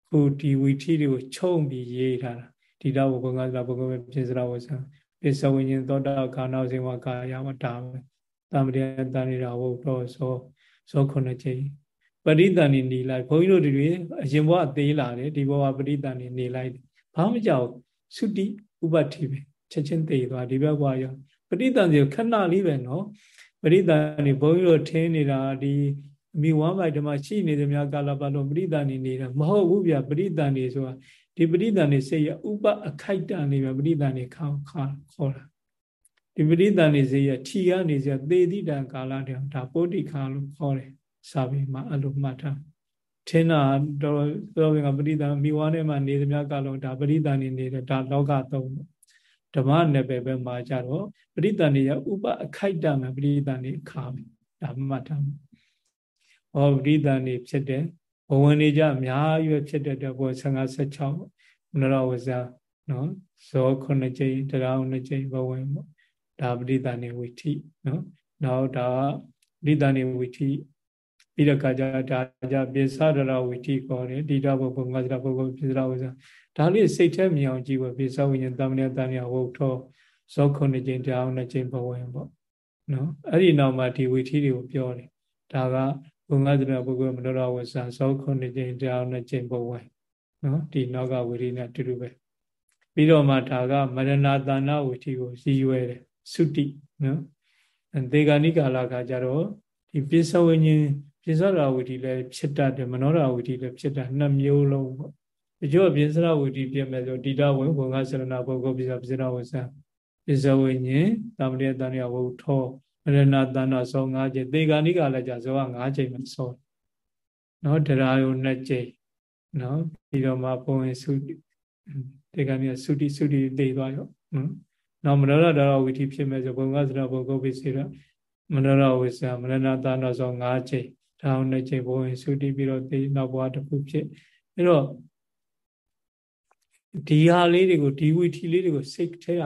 ခုဒီဝီထီတွေကိုခြုံပြီးရေးထားတာဒီတော့ဘုံကသဘုံကပြစ္ဆရာဝဆံပစ္စဝိညာဉ်သောတာခါနာစေဝကာယမတာပဲတမ္ပရိတန်နေတာဟုတ်တော့သောသောခုနှစ်ချိန်ပရိသန်နေနေလိုက်ဘုန်းကြီးတို့တွေအရင်ဘဝသေးလာတယ်ဒီဘဝပရိသန်နေနေလိုက်ဘာမှမကြောက်သုတိဥပတိပဲချက်ချင်းသေးသွားဒီဘက်ဘဝရောပရိသန်စီခဏလေးပဲနော်ပရိသန်နေဘုန်းကြီးတို့ထင်းနေတာဒီ အမိဝမ်းပိုက်ဓမ္မရှိနေသမျှကာလပတ်လုံးပရိသန်နေနေတာမဟုတ်ဘူးဗျပရိသန်နေဆိုတာဒီပရိသန်နေစိတ်ရဥပအခိုက်တန်နေပဲပရိသန်နေခေါခေါခေါ်တာဒီပရိသန်နေစိတ်ရထီကနေစသေတိတံကာလတံဒါပုဋ္ဌိခါလို့ခေါ်တယ်စာပေမှာအဲ့လိုမှတ်ထားထင်းတာတော့တော့ကပရိသန်မိဝါနဲ့မှနေသမျှကာလဒါပရိသန်နေနေတယ်ဒါလောကသုံးဓမ္မနယ်ပယ်ပဲမှာကြတော့ပရိသန်နေရဥပအခိုက်တံမှာပရိသန်နေခါပြီဒါမှတ်ထား ဟောပရိသန်နေဖြစ်တယ်ဘဝင်နေကြအများကြီးပဲဖြစ်တဲ့တဲ့ဘော15 16မနရဝဇာနော်ဇောခုနှစ်ကြိမ်တရားနှစ်ကြိမ်ဘဝင်ပေါ့ဒါပရိသန်နေဝိထိနော်နောက်ဒါပရိသန်နေဝိထိပြီးတော့ကကြဒါကြပိစရရဝိထိခေါ်တယ်ဒီတော့ဘုံငါစရပုဂ္ဂိုလ်ပိစရဝဇာဒါလေးစိတ်ထဲမြင်အောင်ကြည့်ဖို့ပိစဝိညာဉ်တမဏေတန်ရဝုထောဇောခုနှစ်ကြိမ်တရားနှစ်ကြိမ်ဘဝင်ပေါ့နော်အဲ့ဒီနောက်မှာဒီဝိထိတွေကိုပြောတယ်ဒါက ဘုံငါးစရပုဂ္ဂိုလ်မနောရဝဆံသောခုနှစ်ကြိမ်တရားနှစ်ကြိမ်ဘဝနော်ဒီနောက်ကဝိရိနဲ့တူတူပဲပြီးတော့မှဒါကမရဏတာဏဝိထိကိုရည်ရွယ်တယ်သုတိနော်ဒေဂာနိကာလခါကျတော့ဒီပိဿဝိညာဉ်ပိဿရာဝိထိလည်းဖြစ်တတ်တယ်မနောရာဝိထိလည်းဖြစ်တတ်နှစ်မျိုးလုံးပေါ့ဒီကျော်ပိဿရာဝိထိပြမယ်ဆိုတိတဝေဘုံငါဆရဏပုဂ္ဂိုလ်ပိဿပိဿရာဝဆံပိဿဝိညာဉ်တာမရိယတဏှယဝုထော ရဏတဏ္ဍဆော၅ချိန်သေဂာနိကလည်းကြာဇောက၅ချိန်မှဆောနော်တရားယုံ၂ချိန်နော်ပြီးတော့မှပုံဝင်စုသေဂာနိကသုတိသုတိသိသွားရောနော်နောက်မနောရတော်ဝိธีဖြစ်မဲ့ဆိုဘုံကစရဘုံကုတ်ပိစေရမနောရဝိဆာမရဏတဏ္ဍဆော၅ချိန်ဒါအောင်၂ချိန်ပုံဝင်သုတိပြီးတော့သိနောက်ဘဝတစ်ခုဖြစ်အဲ့တော့ဒီဟာလေးတွေကိုဒီဝိธีလေးတွေကိုစိတ်ထဲရ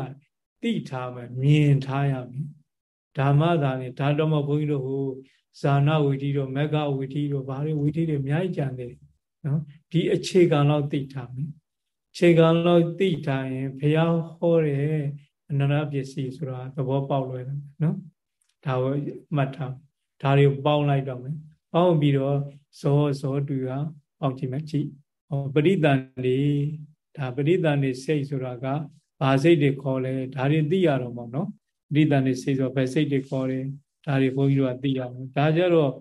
သိထားမယ်မြင်ထားရမယ် ဓမ္မသာနေဒါတော့မှဘုန်းကြီးတို့ဟိုဇာနာဝီတီတို့မက္ကဝီတီတို့ဘာတွေဝီတီတွေအများကြီးကြံနေတယ်နော်ဒီအခြေခံတော့သိထားမယ်အခြေခံတော့သိထားရင်ဘုရားဟောတဲ့အနန္တပစ္စည်းဆိုတာသဘောပေါက်လွယ်တယ်နော်ဒါကိုမှတ်ထားဒါတွေကိုပေါင်းလိုက်တော့မယ်ပေါင်းပြီးတော့ဇောဇောတူကပေါင်းကြည့်မယ်ကြည့်ဟောပရိသန်နေဒါပရိသန်နေစိတ်ဆိုတာကဘာစိတ်တွေခေါ်လဲဒါတွေသိရတော့မှာနော်ပ ရိသန်နေစိတ်ဆိုဘယ်စိတ်တွေခေါ်တယ်ဒါတွေဘုန်းကြီးတို့ကသိရမယ်ဒါကြတော့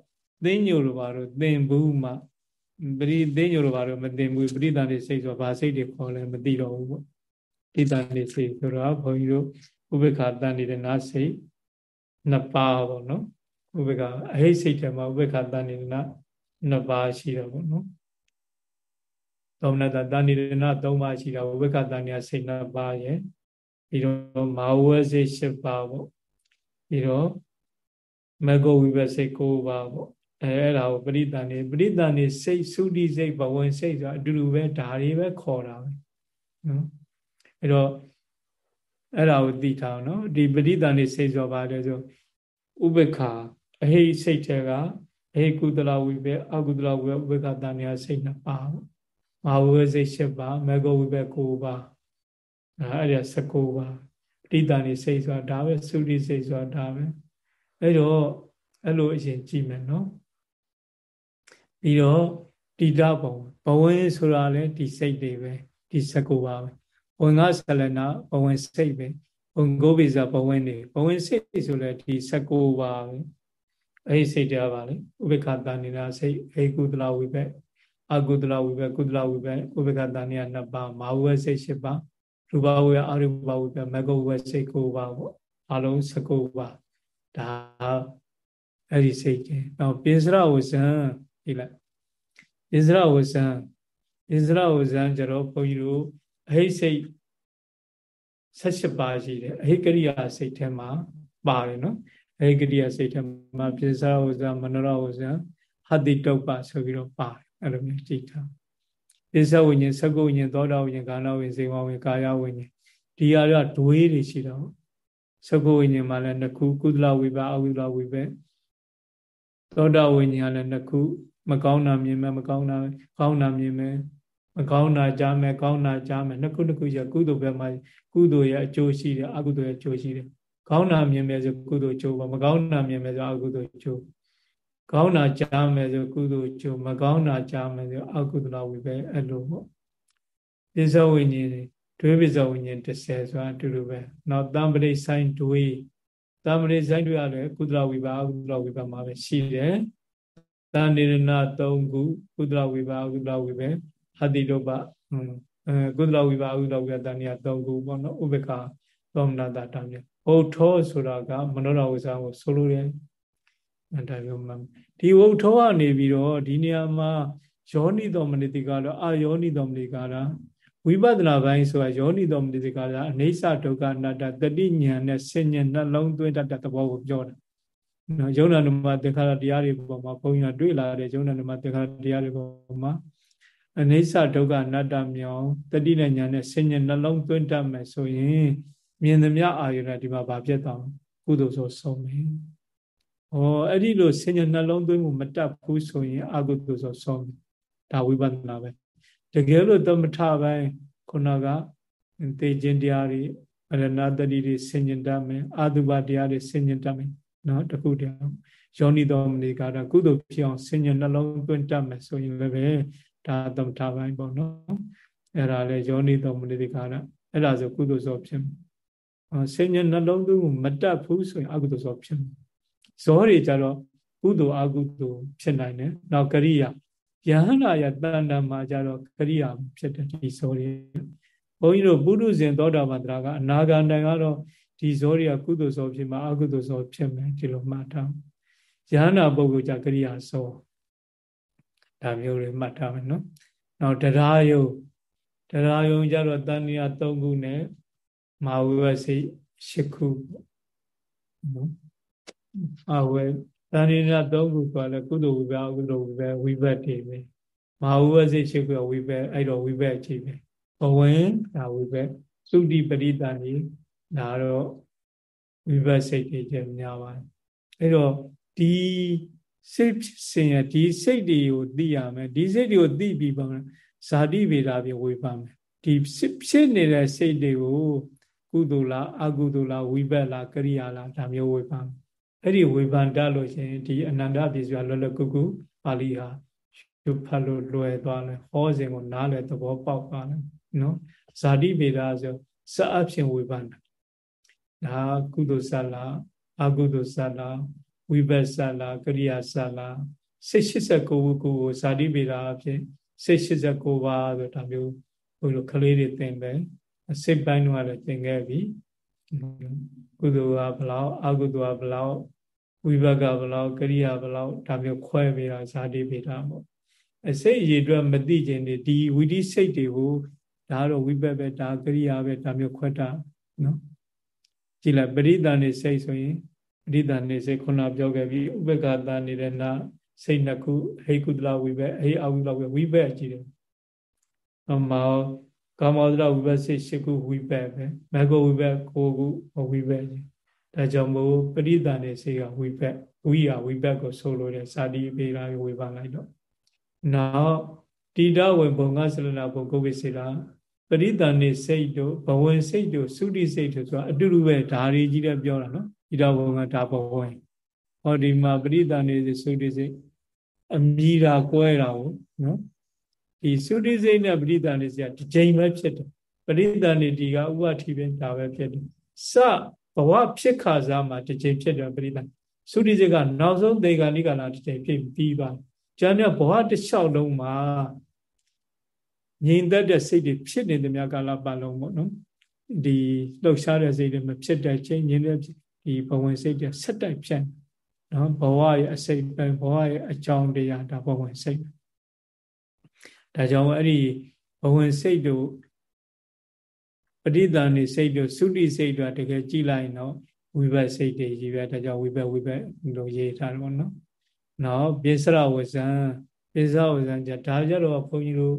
သိညိုလိုပါတော့သင်ဘူးမှပရိသိညိုလိုပါတော့မသင်ဘူးပရိသန်နေစိတ်ဆိုဘာစိတ်တွေခေါ်လဲမသိတော့ဘူးပေါ့ပရိသန်နေစိတ်ဆိုတော့ဘုန်းကြီးတို့ဥပေက္ခတန်နေတဲ့နာစိတ်နှစ်ပါးပေါ့နော်ဥပေက္ခအဟိစိတ်ထဲမှာဥပေက္ခတန်နေတဲ့နာနှစ်ပါးရှိတော့ပေါ့နော်သောမနတတန်နေတဲ့နာသုံးပါးရှိတာဥပေက္ခတန်နေတဲ့စိတ်နှစ်ပါးရဲ့ ပြီးတော့မာဝဲစိတ်၈ပါးပေါ့ပြီးတော့မဂ္ဂဝိပစိတ်၉ပါးပေါ့အဲအဲ့ဒါကိုပရိသန်နေပရိသန်နေစိတ်သုတိစိတ်ဘဝင်စိတ်ဆိုတာအတူတူပဲဒါတွေပဲခေါ်တာပဲနော်အဲ့တော့အဲ့ဒါကိုသိထားအောင်နော်ဒီပရိသန်နေစိတ်ဆိုပါတယ်ဆိုဥပ္ပခာအဟိစိတ်တဲ့ကအဟိကုသလဝိပေအကုသလဝိပေဥပ္ပခာတဏှာစိတ်နှစ်ပါးပေါ့မာဝဲစိတ်၈ပါးမဂ္ဂဝိပ၉ပါး အဲ့ဒါ19ပါးပဋိသန္ဓေစိတ်ဆိုတာဒါပဲသုတိစိတ်ဆိုတာဒါပဲအဲ့တော့အဲ့လိုအရင်ကြည့်မယ်နော်ပြီးတော့တိတဘုံဘဝင်ဆိုတာလည်းဒီစိတ်တွေပဲဒီစကုပါပဲဘဝင်ကဆလနာဘဝင်စိတ်ပဲဘုံကိုပိစာဘဝင်နေဘဝင်စိတ်ဆိုလည်းဒီစကုပါပဲအဲ့ဒီစိတ်တရားပါလေဥပေက္ခတဏိနာစိတ်အေကုသလဝိဘက်အကုသလဝိဘက်ကုသလဝိဘက်ဥပေက္ခတဏိနာနှစ်ပါးမာဝစိတ်၈ပါး ရူပဝိဘက်အရူပဝိဘက်မဂုဝိဘက်စိတ်၉ပါးပေါ့အလုံး၁၉ပါးဒါအဲ့ဒီစိတ်ကျင်နောက်ပိစရဝဇံဒီလိုက်ပိစရဝဇံပိစရဝဇံကျတော့ဘုန်းကြီးတို့အဟိစိတ်78ပါးရှိတယ်အဟိကရိယာစိတ်ထဲမှာပါတယ်နော်အဟိကရိယာစိတ်ထဲမှာပိစရဝဇံမနောရဝဇံဟတိတုပ္ပဆိုပြီးတော့ပါတယ်အဲ့လိုမျိုးကြည့်ထား ပိစဝိညာဉ်သကုဝိညာဉ်သောတာဝိညာဉ်ကာဏဝိညာဉ်စေဝဝိညာဉ်ကာယဝိညာဉ်ဒီဟာကဒွေးတွေရှိတော့သကုဝိညာဉ်မှာလည်းနှစ်ခုကုသလဝိပါအဝိလဝိပဲသောတာဝိညာဉ်ကလည်းနှစ်ခုမကောင်းတာမြင်မယ်မကောင်းတာကောင်းတာမြင်မယ်မကောင်းတာကြားမယ်ကောင်းတာကြားမယ်နှစ်ခုနှစ်ခုရကုသိုလ်ဘက်မှာကုသိုလ်ရဲ့အကျိုးရှိတယ်အကုသိုလ်ရဲ့အကျိုးရှိတယ်ကောင်းတာမြင်မယ်ဆိုကုသိုလ်ကျိုးပါမကောင်းတာမြင်မယ်ဆိုအကုသိုလ်ကျိုး ကောင်းတာကြားမယ်ဆိုကုသိုလ်ကျိုးမကောင်းတာကြားမယ်ဆိုအကုသလဝိပဲအဲ့လိုပေါ့ပစ္စဝိညာဉ်တွေပစ္စဝိညာဉ်30ဆိုတာအတူတူပဲနောက်တံပရိဆိုင်တွေတံပရိဆိုင်တွေရလည်းကုသလဝိပါအကုသလဝိပါမှာပဲရှိတယ်တန်နေရဏ3ခုကုသလဝိပါအကုသလဝိပဲဟတိတုပ္ပအဲကုသလဝိပါအကုသလဝိပါတန်နေရ3ခုပေါ့နော်ဥပ္ပခသောမနာတာတံမြဘုထောဆိုတာကမနောရဝိဇာကိုဆိုလိုတယ် ဒါမျိုးမှဒီဝုထောကနေပြီးတော့ဒီနေရာမှာယောနိတော်မနိတိကတော့အာယောနိတော်မနိကာဝိပဿနာပိုင်းဆိုတာယောနိတော်မနိတိကာအနေဆဒုက္ခအနတ္တတတိညာနဲ့ဆင်ញံနှလုံးသွင်းတတ်တဲ့သဘောကိုပြောတာနော်ယုံနာနမသင်္ခါရတရားတွေပေါ်မှာဘုန်းကြီးကတွေ့လာတဲ့ယုံနာနမသင်္ခါရတရားတွေပေါ်မှာအနေဆဒုက္ခအနတ္တမြောင်တတိနဲ့ညာနဲ့ဆင်ញံနှလုံးသွင်းတတ်မယ်ဆိုရင်မြင်သမျှအာယုနဲ့ဒီမှာဗာပြတ်သွားကုသိုလ်ဆိုဆုံးမယ်။ ဩအဲ့ဒီလိုဆင်ញံနှလုံးသွင်းမှုမတတ်ဘူးဆိုရင်အကုသိုလ်ဆိုဆုံးမယ်။ဒါဝိပဿနာပဲ။တကယ်လို့သမထပိုင်းခုနကသေခြင်းတရားတွေအရဏတတိတွေဆင်ញံတတ်မယ်။အာတုပတရားတွေဆင်ញံတတ်မယ်။နော်တခုတည်းယောနိတော်မနေကတော့ကုသိုလ်ဖြစ်အောင်ဆင်ញံနှလုံးသွင်းတတ်မယ်ဆိုရင်လည်းပဲဒါသမထပိုင်းပေါ့နော်။အဲ့ဒါလေယောနိတော်မနေကတော့အဲ့ဒါဆိုကုသိုလ်ဆိုဖြစ်မယ်ဆင်ញနှလုံးသွင်းကိုမတတ်ဘူးဆိုရင်အကုသိုလ်ဇောဖြစ်မယ် ဇောတွေကြတော့ကုသိုလ်အကုသိုလ်ဖြစ်နိုင်တယ်နောက်ကရိယာယဟန္တာယတန်တမှာကြတော့ကရိယာဖြစ်တဲ့ဒီဇောတွေဘုန်းကြီးတို့ပုရုဇဉ်သောတာပန်တရာကအနာဂန္တန်ကတော့ဒီဇောတွေကကုသိုလ်ဇောဖြစ်မှာအကုသိုလ်ဇောဖြစ်မယ်ဒီလိုမှတ်ထားယဟန္တာပုဂ္ဂိုလ်ကြကရိယာဇောဒါမျိုးတွေမှတ်ထားမယ်နော်နောက်တရားယုံတရားယုံကြတော့တန်မြာ၃ခုနဲ့မာဝဝစိတ်၈ခုနော် အာဝဲတဏိနာ၃ခုဆိုလည်းကုသိုလ်ဝိဘအကုသိုလ်ဝိဘဝိဘတ်တွေပဲမာဝဝစိတ်၈ခုဝိဘတ်အဲ့တော့ဝိဘတ်အချိန်ပဲဘဝင်ဒါဝိဘတ်သုတိပရိသန်ကြီးဒါတော့ဝိဘတ်စိတ်တွေကျများပါတယ်အဲ့တော့ဒီစိတ်စင်ရဒီစိတ်တွေကိုသိရမယ်ဒီစိတ်တွေကိုသိပြီးပါမယ်ဇာတိဗေဒပြင်ဝေပါမယ်ဒီဖြစ်နေတဲ့စိတ်တွေကိုကုသိုလ်လားအကုသိုလ်လားဝိဘက်လားကရိယာလားဒါမျိုးဝေဖန် အဲ့ဒီဝေဖန်တတ်လို့ရှင်ဒီအနန္တပစ္စည်းလွယ်လွယ်ကူကူပါဠိဟာရုပ်ဖတ်လို့လွယ်သွားတယ်ဟောစဉ်ကိုနားလည်သဘောပေါက်သွားတယ်နော်ဇာတိဗေဒဆိုစအဖြစ်ဝေဖန်တာဒါကုသိုလ်ဆလားအကုသိုလ်ဆလားဝိဘက်ဆလားကရိယာဆလားစိတ်89ခုကိုဇာတိဗေဒအဖြစ်စိတ်89ပါးဆိုဒါမျိုးဘုလိုကလေးတွေသင်ပဲစိတ်ပိုင်းတော့လည်းသင်ခဲ့ပြီကုသိုလ်ကဘလောက်အကုသိုလ်ကဘလောက် ဝိဘကဘလောက်ကရိယာဘလောက်ဒါမျိုးခွဲပေးတာဇာတိပေးတာပေါ့အစိတ်အရေအတွက်မသိခြင်းတွေဒီဝိတိစိတ်တွေကိုဒါတော့ဝိဘက်ပဲဒါကရိယာပဲဒါမျိုးခွဲတာနော်ကြည်လိုက်ပရိသန်နေစိတ်ဆိုရင်ပရိသန်နေစိတ်ခုနပြောခဲ့ပြီးဥပက္ခတာနေတဲ့နာစိတ်နှစ်ခုဟိကုတလဝိဘက်ဟိအဝိဘက်ဝိဘက်ကြည့်တယ်အမောကာမောဒရဝိဘက်စိတ်၈ခုဝိဘက်ပဲမဂ္ဂဝိဘက်၉ခုဝိဘက်ကြီး ဒါကြောင့်မို့ပရိသန်နေစိတ်ကဝိဘက်ဝိယဝိဘက်ကိုဆိုလိုတယ်စာတိပေလာဝေဖန်လိုက်တော့နောက်တိတဝေဘုံကဆလနာဘုံကုဝိစေလာပရိသန်နေစိတ်တို့ဘဝင်စိတ်တို့သုတိစိတ်တို့ဆိုတာအတူတူပဲဓာရီကြီးတဲ့ပြောတာနော်ဣဒဝံကဒါဘဝင်ဟောဒီမှာပရိသန်နေသုတိစိတ်အမြည်တာကွဲတာကိုနော်ဒီသုတိစိတ်နဲ့ပရိသန်နေစိတ်ကဒီချိန်ပဲဖြစ်တယ်ပရိသန်နေဒီကဥပတိပဲဒါပဲဖြစ်တယ်စ ဘဝဖြစ်ခါစားမှာဒီချိန်ဖြစ်တယ်ပရိသန်သုတိစိတ်ကနောက်ဆုံးဒေဂာနိကာလာဒီချိန်ဖြစ်ပြီးပါကျန်တဲ့ဘဝတစ်လျှောက်လုံးမှာငြိမ်သက်တဲ့စိတ်တွေဖြစ်နေတဲ့မြတ်ကာလပတ်လုံးပေါ့နော်ဒီလှုပ်ရှားတဲ့စိတ်တွေမဖြစ်တဲ့ချိန်ငြိမ်တဲ့ဒီဘဝင်စိတ်တွေဆက်တိုက်ဖြတ်နော်ဘဝရဲ့အစိတ်ပဲဘဝရဲ့အကြောင်းတရားဒါဘဝင်စိတ်ဒါကြောင့်အဲ့ဒီဘဝင်စိတ်တို့ ပဋိသန္ဓေစိတ်တို့သုတိစိတ်တို့တကယ်ကြည်လိုက်တော့ဝိဘတ်စိတ်တွေကြီးပဲဒါကြောင့်ဝိဘတ်ဝိဘတ်လို့ရေးထားတယ်ပေါ့နော်နော်ပိစရဝဇံပိစရဝဇံကြဒါကြတော့ဘုန်းကြီးတို့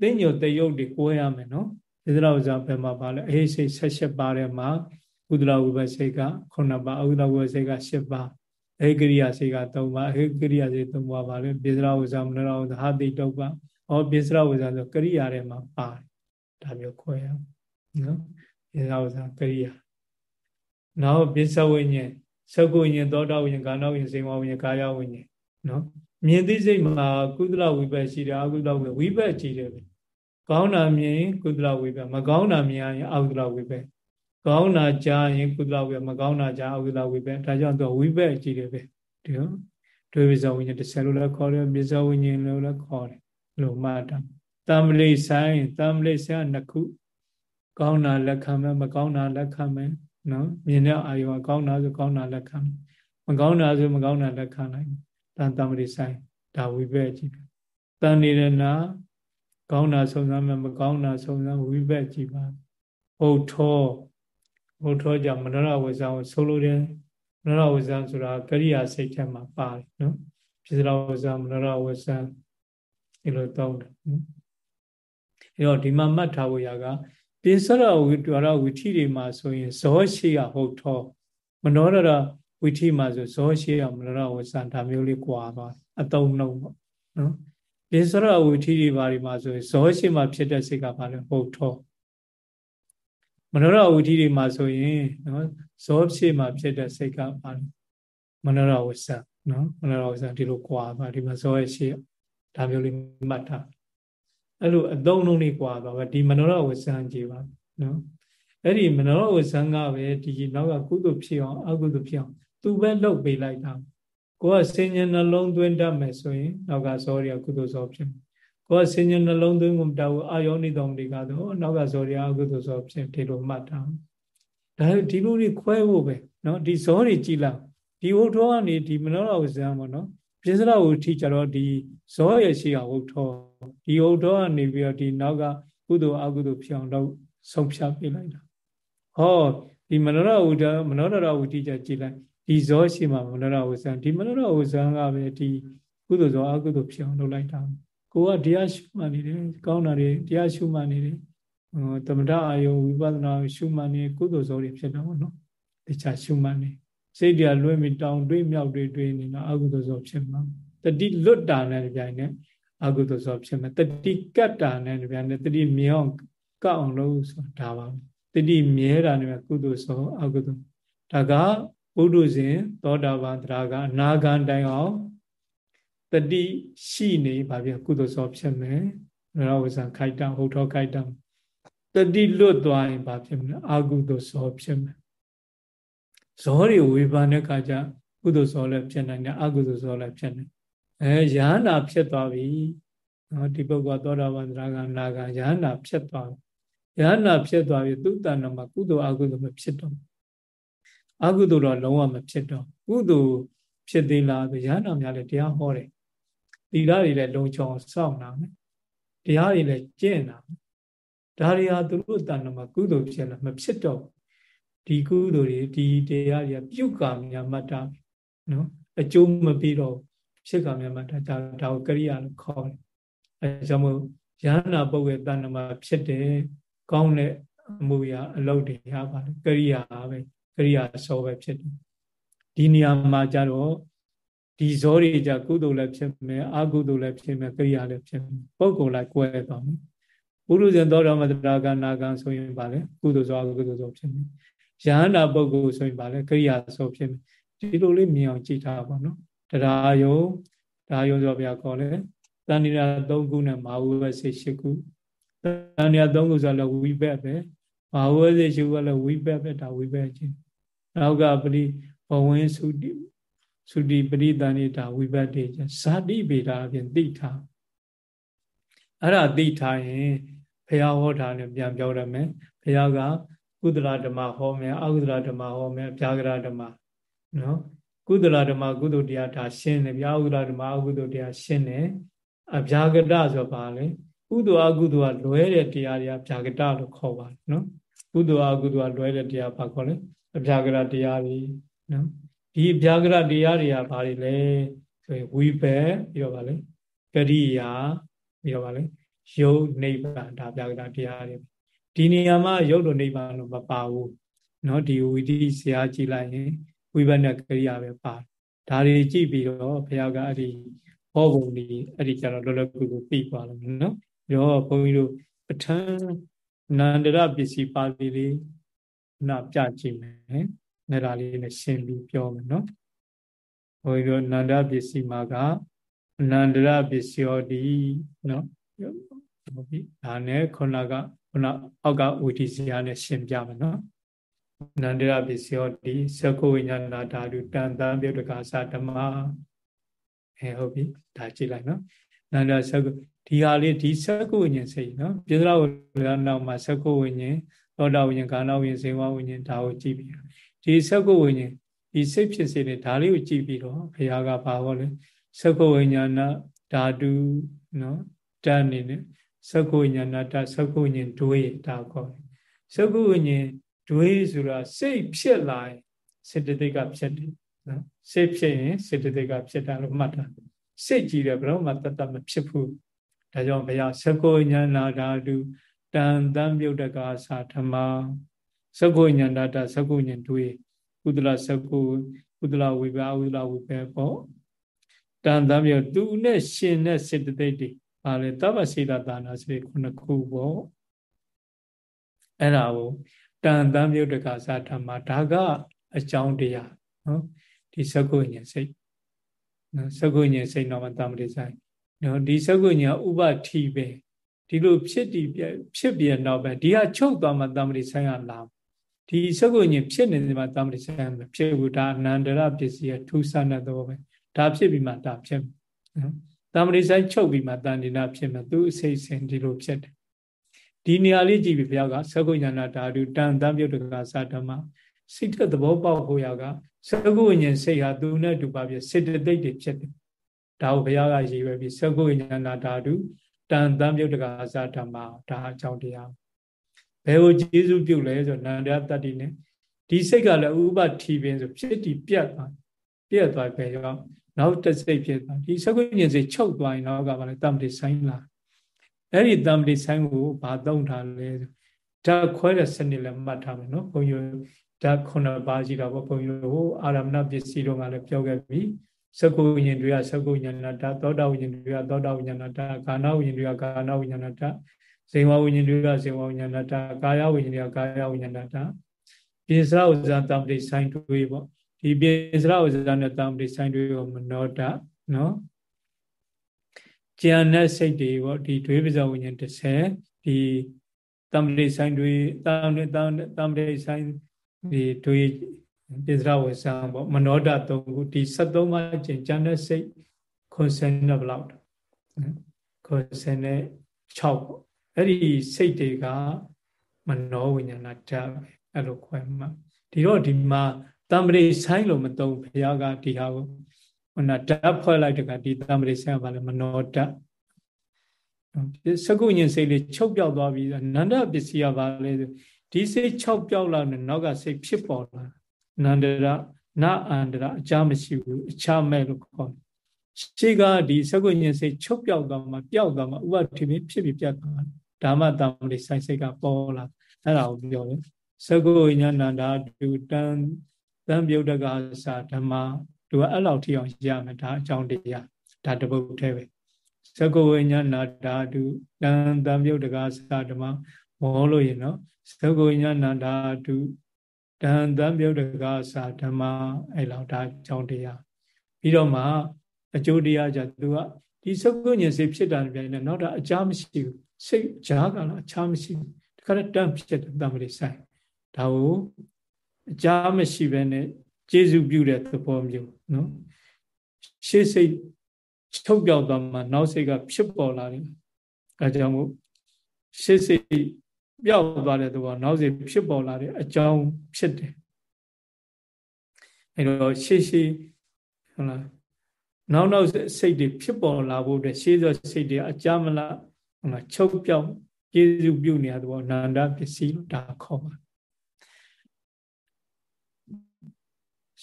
သိညိုတယုတ်တွေကိုရမယ်နော်ပိစရဝဇံဘယ်မှာပါလဲအေးစိတ်၁၈ပါးထဲမှာကုသလဝိဘတ်စိတ်က9ပါးအကုသလဝိဘတ်စိတ်က10ပါးအေကရိယာစိတ်က3ပါးအေကရိယာစိတ်3ပါးပါလေပိစရဝဇံမနရဝဇံဟာတိတုပ္ပဟောပိစရဝဇံဆိုကရိယာထဲမှာပါတယ်ဒါမျိုးခွဲရ နော်ပိစရဝဇံကရိယာနောက်ပိစဝိညာဉ်သကုဉ္ဉ္သောတာဝိဉ္ဉ္ကာနဝိဉ္ဉ္စေမဝိဉ္ဉ္ကာယဝိဉ္ဉ္နော်မြင်သိစိတ်မှာကုသလဝိပက်ရှိတယ်အကုသလဝိပက်ဝိပက်ကြည့်တယ်ပဲကောင်းတာမြင်ကုသလဝိပက်မကောင်းတာမြင်ရင်အကုသလဝိပက်ကောင်းတာကြားရင်ကုသလဝိပက်မကောင်းတာကြားအကုသလဝိပက်ဒါကြောင့်သူဝိပက်ကြည့်တယ်ပဲဒီနော်ဒွေပဇဝိဉ္ဉ္တစ်ဆယ်လို့လည်းခေါ်တယ်ပဇဝိဉ္ဉ္လို့လည်းခေါ်တယ်လို့မှတ်တာတမ္ပလိဆိုင်တမ္ပလိဆိုင်နှစ်ခု ကောင်းတာလက်ခံမယ်မကောင်းတာလက်ခံမယ်နော်မြင်တဲ့အာယုံကောင်းတာဆိုကောင်းတာလက်ခံမကောင်းတာဆိုမကောင်းတာလက်ခံနိုင်ဒါတမ္ပတိဆိုင်ဒါဝိဘက်ကြည့်တန်နေတဲ့နာကောင်းတာဆုံးစမ်းမယ်မကောင်းတာဆုံးစမ်းဝိဘက်ကြည့်ပါဟုတ်ထောဟုတ်ထောကြောင့်မနရဝဇံကိုဆိုလိုတယ်မနရဝဇံဆိုတာကရိယာစိတ်ထဲမှာပါတယ်နော်ဖြစ်စရဝဇံမနရဝဇံဒီလိုတောင်းတယ်အဲတော့ဒီမှာမှတ်ထားဖို့ရက ပိစရဝိတဝရဝိထီတွေမှာဆိုရင်ဇောရှိယဟုတ်ထောမနောရဝိထီမှာဆိုဇောရှိယမနောရဝဇန်ဒါမျိုးလေးကွာသွားအတုံးနှုံပေါ့နော်ပိစရဝိထီတွေဘာတွေမှာဆိုရင်ဇောရှိမှာဖြစ်တဲ့စိတ်ကဘာလဲဟုတ်ထောမနောရဝိထီတွေမှာဆိုရင်နော်ဇောရှိမှာဖြစ်တဲ့စိတ်ကဘာလဲမနောရဝဇန်နော်မနောရဝဇန်ဒီလိုကွာသွားဒီမှာဇောရှိဒါမျိုးလေးမှတ်ထား အဲ့လိုအသုံးလုံးလေးကွာသွားပဲဒီမနောရဝဇံကြည်ပါနော်အဲ့ဒီမနောရဝဇံကပဲဒီနောက်ကကုသိုလ်ဖြစ်အောင်အကုသိုလ်ဖြစ်အောင်သူပဲလှုပ်ပေးလိုက်တာကိုကစဉ္ညာနှလုံးသွင်းတတ်မယ်ဆိုရင်နောက်ကဇောရီကုသိုလ်ဇောဖြစ်ကိုကစဉ္ညာနှလုံးသွင်းကိုမတောက်အာယောနိတော်မတွေကတော့နောက်ကဇောရီအကုသိုလ်ဇောဖြစ်ဒီလိုမှတ်တာဒါဒီလိုတွေခွဲဖို့ပဲနော်ဒီဇောတွေကြည်လာဒီဝုထောကနေဒီမနောရဝဇံပေါ့နော် ပြစ္ဆရဝုထိကြတော့ဒီဇောရဲ့ရှိအောင်ဝုထောဒီဝုထောကနေပြီးတော့ဒီနောက်ကကုသိုလ်အကုသိုလ်ဖြစ်အောင်တော့ဆုံးဖြတ်ပေးလိုက်တာဟောဒီမနောရဝုဒမနောရဝုထိကြကြည်လိုက်ဒီဇောရှိမှမနောရဝုဇံဒီမနောရဝုဇံကပဲဒီကုသိုလ်ဇောအကုသိုလ်ဖြစ်အောင်လုပ်လိုက်တာကိုကတရားရှုမှတ်နေတယ်ကောင်းတာတွေတရားရှုမှတ်နေတယ်ဟိုသမထအာယုဝိပဿနာရှုမှတ်နေကုသိုလ်ဇောတွေဖြစ်တော့နော်တခြားရှုမှတ်နေ စိတ်တရားလွှဲပြီးတောင်တွေးမြောက်တွေးတွေးနေတာအကုသိုလ်ဇောဖြစ်မှာတတိလွတ်တာနဲ့ကြိုင်နဲ့အကုသိုလ်ဇောဖြစ်မှာတတိကတ်တာနဲ့ကြိုင်နဲ့တတိမြောင်ကောက်အောင်လုပ်ဆိုတာပါတတိမြဲတာနဲ့ကုသိုလ်ဇောအကုသိုလ်ဒါကပုထုဇဉ်သောတာပန်တရားကအနာဂံတိုင်အောင်တတိရှိနေပါဗျကုသိုလ်ဇောဖြစ်မယ်ရဝဇံခိုက်တံဟုတ်တော်ခိုက်တံတတိလွတ်သွားရင်ဘာဖြစ်မလဲအာကုသိုလ်ဇောဖြစ်မယ် ဇောတွေဝေဖန်တဲ့အခါကျကုသိုလ်ဇောလည်းဖြစ်နိုင်တယ်အကုသိုလ်ဇောလည်းဖြစ်နိုင်အဲယဟနာဖြစ်သွားပြီနော်ဒီပုဂ္ဂိုလ်သောတာပန်သရဂနာဂယဟနာဖြစ်သွားပြီယဟနာဖြစ်သွားပြီသူတဏ္ဍမှာကုသိုလ်အကုသိုလ်မဖြစ်တော့အကုသိုလ်တော့လုံးဝမဖြစ်တော့ကုသိုလ်ဖြစ်သေးလားဆိုယဟနာများလည်းတရားဟောတယ်သီလတွေလည်းလုံချောင်စောင့်တာမယ်တရားတွေလည်းကျင့်တာဒါတွေဟာသူတို့တဏ္ဍမှာကုသိုလ်ဖြစ်လာမဖြစ်တော့ ဒီကုသိုလ်တွေဒီတရားတွေကပြုကာမြတ်မတ္တနော်အကျိုးမပြီးတော့ဖြစ်ကာမြတ်မတ္တဒါဒါကိုကရိယာလို့ခေါ်တယ်အဲကြောင့်မို့ယန္နာပုဂ္ဂိုလ်တဏ္ဍမှာဖြစ်တယ်ကောင်းတဲ့အမှုရာအလုပ်တွေရပါတယ်ကရိယာပဲကရိယာစောပဲဖြစ်တယ်ဒီနေရာမှာကြတော့ဒီဇောတွေကြကုသိုလ်လည်းဖြစ်မယ်အကုသိုလ်လည်းဖြစ်မယ်ကရိယာလည်းဖြစ်မယ်ပုဂ္ဂိုလ်လိုက်ကွဲသွားမယ်ပုရုဇဉ်သောတော်မတရာကနာကံဆိုရင်ဗာလဲကုသိုလ်သောအကုသိုလ်သောဖြစ်မယ် ယဟန္တာပုဂ္ဂိုလ်ဆိုရင်ဗာလဲကရိယာဆိုဖြစ်မယ်ဒီလိုလေးမြင်အောင်ကြည့်ထားပါနော်တရားယုံတရားယုံဆိုဗျာခေါ်လဲတဏှာ၃ခုနဲ့မာဝဲစိတ်၈ခုတဏှာ၃ခုဆိုလည်းဝိဘက်ပဲမာဝဲစိတ်၈ခုကလည်းဝိဘက်ပဲဒါဝိဘက်ချင်းနောက်ကပရိဘဝင်းသုတိသုတိပရိသဏိတာဝိဘတ်တွေဇာတိဗေဒအပြင်သိထားအဲ့ဒါသိထားရင်ဘုရားဟောတာနဲ့ပြန်ပြောရမယ်ဘုရားက ကုသလဓမ္မဟောမယ်အကုသလဓမ္မဟောမယ်ဗျာဂရဓမ္မနော်ကုသလဓမ္မကုသိုလ်တရားဒါရှင်းတယ်ဗျာအကုသလဓမ္မအကုသိုလ်တရားရှင်းတယ်အဗျာဂတဆိုပါလေကုသိုလ်အကုသိုလ်ကလွဲတဲ့တရားတွေကဗျာဂတလို့ခေါ်ပါတယ်နော်ကုသိုလ်အကုသိုလ်ကလွဲတဲ့တရားဘာခေါ်လဲအဗျာဂရတရားတွေနော်ဒီဗျာဂရတရားတွေကဘာတွေလဲဆိုရင်ဝိပက်ပြီးတော့ဗာလဲကရိယာပြီးတော့ဗာလဲယုတ်နိဗ္ဗာန်ဒါဗျာဂရတရားတွေ ဒီနေရာမှာယုတ်လို့နိဗ္ဗာန်လို့မပါဘူးเนาะဒီဝိတိဆရာကြည့်လိုက်ရင်ဝိပက်နဲ့ကရိယာပဲပါဒါတွေကြည့်ပြီးတော့ဘုရားကအဲ့ဒီဟောပုံဒီအဲ့ဒီကျတော့လောလောကူကူပြီးသွားလို့เนาะပြီးတော့ဘုန်းကြီးတို့ပဋ္ဌာန်းနန္ဒရပစ္စည်းပါဠိလေးနာပြကြည့်မယ်အဲ့ဒါလေးနဲ့ရှင်းပြီးပြောမယ်နော်ဘုန်းကြီးတို့နန္ဒပစ္စည်းမှာကအနန္တရပစ္စယောတိနော်ဟုတ်ပြီဒါနဲ့ခုနက ခုနအောက်ကဝိသီစရာနဲ့ရှင်းပြမယ်နော်နန္ဒရပစ္စယောတိသကုဝိညာဏဓာတုတန်တံပြုတ်တကာသဓမ္မအဲဟုတ်ပြီဒါကြည့်လိုက်နော်နန္ဒသကုဒီဟာလေးဒီသကုဝိညာဉ်စိတ်နော်ပြစ္ဆရာဝိညာဉ်နောက်မှာသကုဝိညာဉ်သောတာဝိညာဉ်ကာနဝိညာဉ်ဇေဝဝိညာဉ်ဒါကိုကြည့်ပြီးဒီသက္ကုဝိညာဉ်ဒီစိတ်ဖြစ်စေတဲ့ဒါလေးကိုကြည့်ပြီးတော့ဘုရားကဘာဟောလဲသက္ကုဝိညာဏဓာတုနော်ဓာတ်အနေနဲ့ သက္ကုဝိညာဏဓာတ်သက္ကုဝိညာဉ်ဒွေဒါခေါ်တယ်သက္ကုဝိညာဉ်ဒွေဆိုတာစိတ်ဖြစ်လာရင်စေတသိက်ကဖြစ်တယ်နော်စိတ်ဖြစ်ရင်စေတသိက်ကဖြစ်တယ်လို့မှတ်တာစိတ်ကြည့်တယ်ဘယ်တော့မှတတ်တတ်မဖြစ်ဘူးဒါကြောင့်ဘုရားသက္ကုဝိညာဏဓာတုတန်တံမြုတ်တကာသာဓမ္မသက္ကုဉ္ဉ္တတသက္ကုဉ္ဉ္တွေကုသလသက္ကုကုသလဝိပအကုသလဝိပပေါ့တန်တမ်းမြေသူနဲ့ရှင်တဲ့စေတသိက်တွေ ပါလေတပ္ပစေတသာနာစေခုနှစ်ခုပေါ့အဲ့ဒါကိုတန်တမ်းမြုတ်တကသာဓမ္မဒါကအကြောင်းတရားနော်ဒီသက္ကုဉ္ဉ္စိတ်နော်သက္ကုဉ္ဉ္စိတ်တော့မတမ္ပတိဆိုင်နော်ဒီသက္ကုဉ္ဉ္ဥပတိပဲဒီလိုဖြစ်တည်ဖြစ်ပြတော့ပဲဒီဟာချုပ်သွားမှတမ္ပတိဆိုင်ရလာဒီစကုညင်ဖြစ်နေတယ်မှာတာမတိဆိုင်မဖြစ်ဘူးဒါအနန္တရပစ္စည်းရဲ့ထူးဆန်းတဲ့သဘောပဲဒါဖြစ်ပြီးမှဒါဖြစ်နော် တာမတိဆိုင်ချုပ်ပြီးမှတန်တိနာဖြစ်မှာသူအစိတ်စင်ဒီလိုဖြစ်တယ်ဒီနေရာလေးကြည့်ပြီးဘုရားကစကုညနာဓာတုတန်တံပြုတ်တကသာဓမ္မစိတ်တဲ့သဘောပေါက်ဖို့ရကစကုညင်စိတ်ဟာသူနဲ့တူပါပြစေတသိက်တွေဖြစ်တယ်ဒါကိုဘုရားကရည်ရွယ်ပြီးစကုညနာဓာတုတန်တံပြုတ်တကသာဓမ္မဒါအကြောင်းတရားဘယ်ကိုကျေးဇူးပြုလဲဆိုနန္ဒတတ္တိနဲ့ဒီစိတ်ကလည်းဥပထီပင်ဆိုဖြစ်တည်ပြတ်သွားပြတ်သွားပဲရော နောက်တစ်စိတ်ဖြစ်သွားဒီသကုညင်စိတ်ချုပ်သွားရင်တော့ကဘာလဲတမ္ပတိဆိုင်လာအဲ့ဒီတမ္ပတိဆိုင်ကိုဘာသုံးထားလဲဓာတ်ခွဲတဲ့စနစ်လည်းမှတ်ထားမယ်နော်ဘုန်းကြီးဓာတ်ခုနှစ်ပါးရှိတာပေါ့ဘုန်းကြီးတို့ဟိုအာရမဏပစ္စည်းတော့ကလည်းပြောခဲ့ပြီသကုညင်တွေကသကုညင်နာဓာတ်သောတာဝိညာဉ်တွေကသောတာဝိညာဏဓာတ်ကာနဝိညာဉ်တွေကကာနဝိညာဏဓာတ်ဇေဝဝိညာဉ်တွေကဇေဝဝိညာဏတကာယဝိညာဉ်တွေကကာယဝိညာဏတပိစရဥဇာတံပတိဆိုင်တွေးပေါ့ ဒီပိစရဥဇာနဲ့တံပတိဆိုင်တွေးကိုမနောတနော်ကျန်တဲ့စိတ်တွေပေါ့ဒီတွေးပဇဝိညာဉ်30ဒီတံပတိဆိုင်တွေးတံတံတံပတိဆိုင်ဒီတွေးပိစရဝဇာပေါ့မနောတ3ခုဒီ73ပါးကျန်ကျန်တဲ့စိတ်ခွန်စင်နဲ့ဘလောက်ခွန်စင်နဲ့6ပေါ့အဲ့ဒီစိတ်တွေကမနောဝိညာဏဓာတ်ပဲအဲ့လိုခွဲမှဒီတော့ဒီမှာ တမ္ပရိဆိုင်လို့မသုံးဘုရားကဒီဟာကိုဟိုနာဓာတ်ဖွဲ့လိုက်တဲ့ကဒီတမ္ပရိဆိုင်ကဘာလဲမနောဓာတ်စကုညင်စိတ်လေးချုပ်ပြောက်သွားပြီးနန္ဒပစ္စည်းကဘာလဲဒီစိတ်၆ပြောက်လာတဲ့နောက်ကစိတ်ဖြစ်ပေါ်လာနန္ဒရနာအန္တရအချားမရှိဘူးအချားမဲ့လို့ခေါ်တယ်ရှေ့ကဒီစကုညင်စိတ်ချုပ်ပြောက်သွားမှပျောက်သွားမှဥပတိဖြစ်ပြီးပြတ်သွားတယ်ဓမ္မတံပရိဆိုင်စိတ်ကပေါ်လာအဲ့ဒါကိုပြောတယ်သကုဝိညာဏန္တာဒုတံတံ ပြုတ်တကသာဓမ္မသူကအဲ့လောက်ထိအောင်ရမယ်ဒါအကြောင်းတရားဒါတပုတ်တည်းပဲသကုဝိညာဏဓာတုတံတံမြုပ်တကာသဓမ္မမောလို့ရင်နော်သကုဝိညာဏဓာတုတံတံမြုပ်တကာသဓမ္မအဲ့လောက်ဒါကြောင့်တရားပြီးတော့မှအကျိုးတရားကြသူကဒီသကုညင်စိတ်ဖြစ်တာပြန်နေနောက်တာအချားမရှိဘူးစိတ်ဈာကလာအချားမရှိဘူးတခါတန်းဖြစ်တယ်တံပရိဆိုင်ဒါကို အချားမရှိဘဲနဲ့ကျေစုပြုတဲ့သဘောမျိုးနော်ရှေ့စိတ်ချုပ်ပြောက်သွားမှနောက်စိတ်ကဖြစ်ပေါ်လာတယ်အဲကြောင့်မို့ရှေ့စိတ်ပျောက်သွားတဲ့သဘောနောက်စိတ်ဖြစ်ပေါ်လာတဲ့အကြောင်းဖြစ်တယ်အဲတော့ရှေ့ရှေ့ဟုတ်လားနောက်နောက်စိတ်တွေဖြစ်ပေါ်လာဖို့အတွက်ရှေ့သောစိတ်တွေအကြမလားဟုတ်လားချုပ်ပြောက်ကျေစုပြုနေရတဲ့ဘောနန္ဒပစ္စည်းလို့ဒါခေါ်ပါသ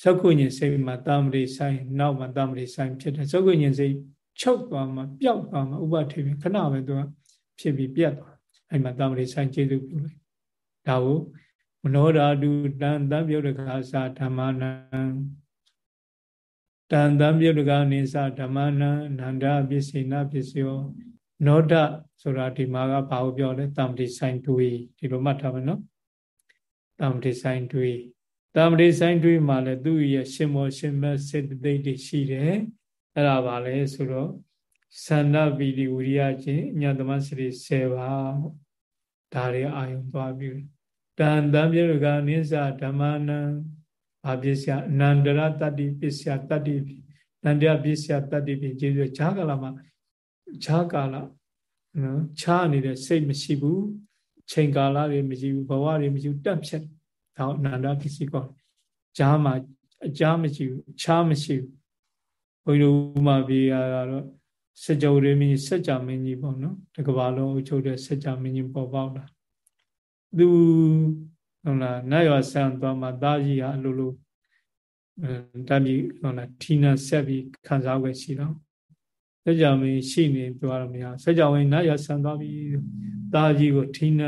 က္ကုညင်စိတ်မှာတာမရိဆိုင်နောက်မှာတာမရိဆိုင်ဖြစ်တယ်သက္ကုညင်စိတ်ချုပ်သွားမှပျောက်သွားမှဥပထေပြီခဏပဲသူကဖြစ်ပြီးပြတ်သွားအဲ့မှာတာမရိဆိုင်ကျေစုပြုလိုက်ဒါကိုမနောဓာတုတန်တံပြုတ်တခါစာဓမ္မနံတန်တံပြုတ်တခါနိသဓမ္မနံနန္ဒပစ္စေနပစ္စယောနောဒဆိုတာဒီမှာကဘာကိုပြောလဲတမ္ပတိဆိုင်တွေးဒီလိုမှတ်ထားမယ်နော်တမ္ပတိဆိုင်တွေး တမ္ပတိဆိုင်တွေးမှာလည်းသူ့ရဲ့ရှင်မောရှင်မစေတသိက်တွေရှိတယ်အဲ့ဒါပါလဲဆိုတော့သန္နဗီဒီဝိရိယချင်းညသမစရိ10ပါဒါတွေအာယုံသွားပြီတန်တံပြေကနိစ္စဓမ္မနံဘာပစ္စယအနန္တရတတ္တိပစ္စယတတ္တိနန္တရပစ္စယတတ္တိဖြစ်ကျေးဇူးခြားကာလမှာခြားကာလနော်ခြားနေတဲ့စိတ်မရှိဘူးချိန်ကာလတွေမရှိဘူးဘဝတွေမရှိဘူးတက်ဖြ နောက်အနန္တပစ္စည်းခေါ်ကြားမှာအကြားမရှိဘူးခြားမရှိဘူးဘုရားဥမာပြေရတာတော့စကြဝဠာမင်းကြီးစကြမင်းကြီးပေါ့နော်တကဘာလုံးအုပ်ချုပ်တဲ့စကြမင်းကြီးပေါ်ပေါက်လာသူဟုတ်လားနတ်ရွာဆန်သွားမှာတာကြီးဟာအလိုလိုတမ်းပြီးဟုတ်လားဌိနဆက်ပြီးခံစားွယ်ရှိတော့စကြမင်းရှိနေပြောရမရစကြဝဠာနတ်ရွာဆန်သွားပြီးတာကြီးကိုဌိန